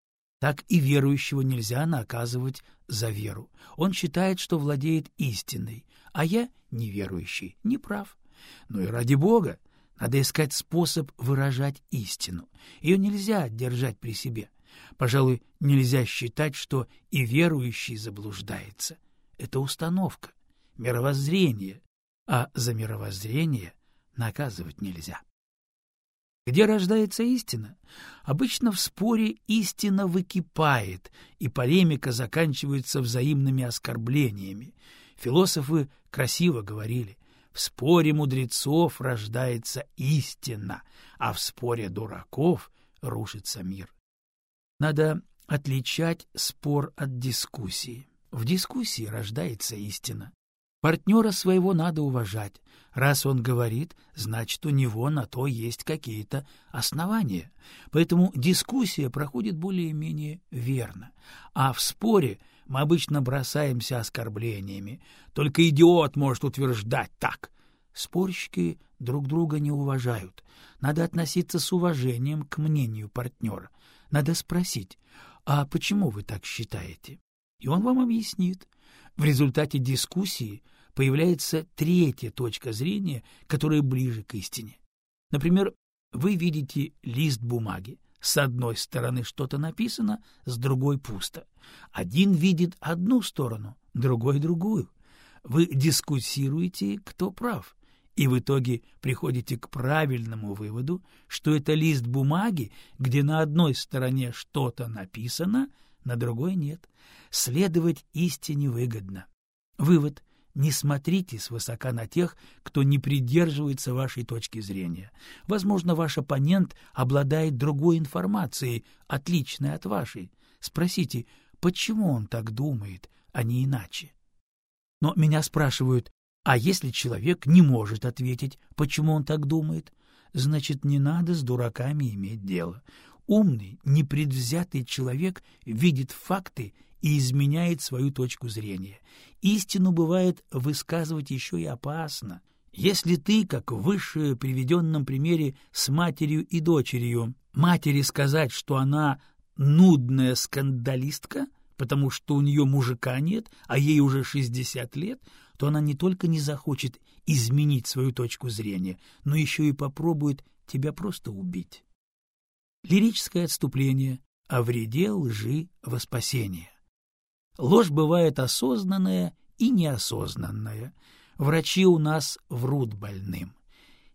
Так и верующего нельзя наказывать за веру. Он считает, что владеет истиной, а я, неверующий, не прав. Ну и ради Бога, Надо искать способ выражать истину. Ее нельзя держать при себе. Пожалуй, нельзя считать, что и верующий заблуждается. Это установка, мировоззрение, а за мировоззрение наказывать нельзя. Где рождается истина? Обычно в споре истина выкипает, и полемика заканчивается взаимными оскорблениями. Философы красиво говорили, в споре мудрецов рождается истина, а в споре дураков рушится мир. Надо отличать спор от дискуссии. В дискуссии рождается истина. Партнера своего надо уважать. Раз он говорит, значит, у него на то есть какие-то основания. Поэтому дискуссия проходит более-менее верно. А в споре мы обычно бросаемся оскорблениями. Только идиот может утверждать так. Спорщики друг друга не уважают. Надо относиться с уважением к мнению партнера. Надо спросить, а почему вы так считаете? И он вам объяснит. В результате дискуссии появляется третья точка зрения, которая ближе к истине. Например, вы видите лист бумаги. С одной стороны что-то написано, с другой пусто. Один видит одну сторону, другой — другую. Вы дискуссируете, кто прав, и в итоге приходите к правильному выводу, что это лист бумаги, где на одной стороне что-то написано, на другой нет. Следовать истине выгодно. Вывод не смотрите свысока на тех, кто не придерживается вашей точки зрения. Возможно, ваш оппонент обладает другой информацией, отличной от вашей. Спросите, почему он так думает, а не иначе. Но меня спрашивают, а если человек не может ответить, почему он так думает, значит, не надо с дураками иметь дело. Умный, непредвзятый человек видит факты и изменяет свою точку зрения. Истину бывает высказывать еще и опасно. Если ты, как в выше приведенном примере с матерью и дочерью, матери сказать, что она нудная скандалистка, потому что у нее мужика нет, а ей уже 60 лет, то она не только не захочет изменить свою точку зрения, но еще и попробует тебя просто убить. Лирическое отступление о вреде лжи во спасение. Ложь бывает осознанная и неосознанная. Врачи у нас врут больным.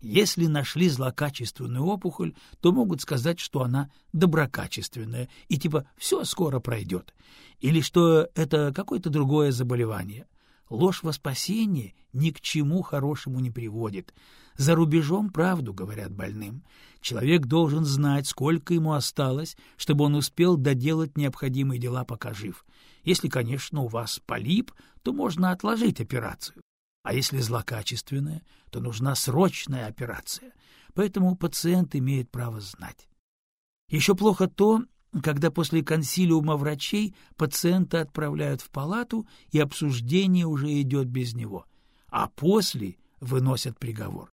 Если нашли злокачественную опухоль, то могут сказать, что она доброкачественная, и типа все скоро пройдет, или что это какое-то другое заболевание. Ложь во спасение ни к чему хорошему не приводит. За рубежом правду говорят больным. Человек должен знать, сколько ему осталось, чтобы он успел доделать необходимые дела, пока жив. Если, конечно, у вас полип, то можно отложить операцию. А если злокачественная, то нужна срочная операция. Поэтому пациент имеет право знать. Еще плохо то, когда после консилиума врачей пациента отправляют в палату, и обсуждение уже идет без него, а после выносят приговор.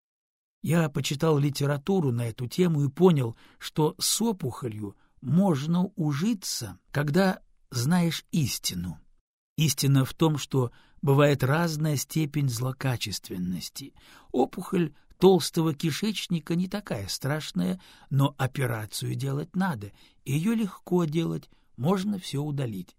Я почитал литературу на эту тему и понял, что с опухолью можно ужиться, когда знаешь истину. Истина в том, что бывает разная степень злокачественности. Опухоль толстого кишечника не такая страшная, но операцию делать надо, ее легко делать, можно все удалить.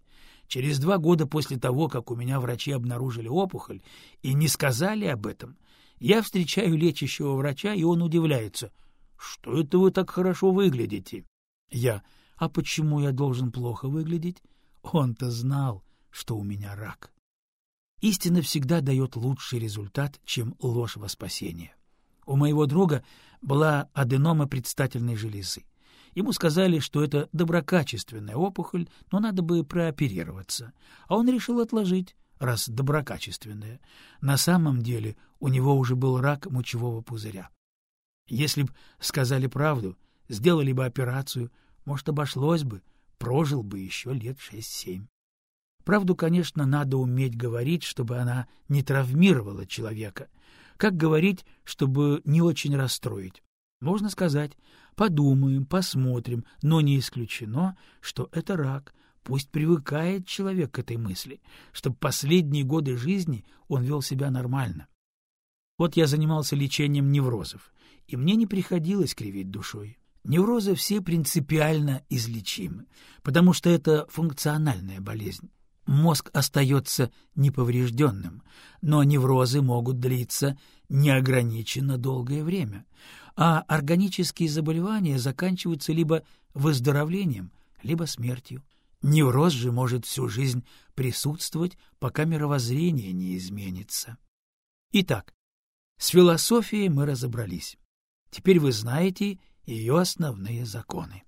Через два года после того, как у меня врачи обнаружили опухоль и не сказали об этом, я встречаю лечащего врача, и он удивляется. «Что это вы так хорошо выглядите?» Я. «А почему я должен плохо выглядеть?» Он-то знал, что у меня рак. Истина всегда дает лучший результат, чем ложь во спасение. У моего друга была аденома предстательной железы. Ему сказали, что это доброкачественная опухоль, но надо бы прооперироваться. А он решил отложить, раз доброкачественная. На самом деле у него уже был рак мочевого пузыря. Если б сказали правду, сделали бы операцию, может, обошлось бы, прожил бы еще лет шесть-семь. Правду, конечно, надо уметь говорить, чтобы она не травмировала человека. Как говорить, чтобы не очень расстроить? Можно сказать, подумаем, посмотрим, но не исключено, что это рак. Пусть привыкает человек к этой мысли, чтобы последние годы жизни он вел себя нормально. Вот я занимался лечением неврозов, и мне не приходилось кривить душой. Неврозы все принципиально излечимы, потому что это функциональная болезнь. Мозг остается неповрежденным, но неврозы могут длиться неограниченно долгое время, а органические заболевания заканчиваются либо выздоровлением, либо смертью. Невроз же может всю жизнь присутствовать, пока мировоззрение не изменится. Итак, с философией мы разобрались. Теперь вы знаете ее основные законы.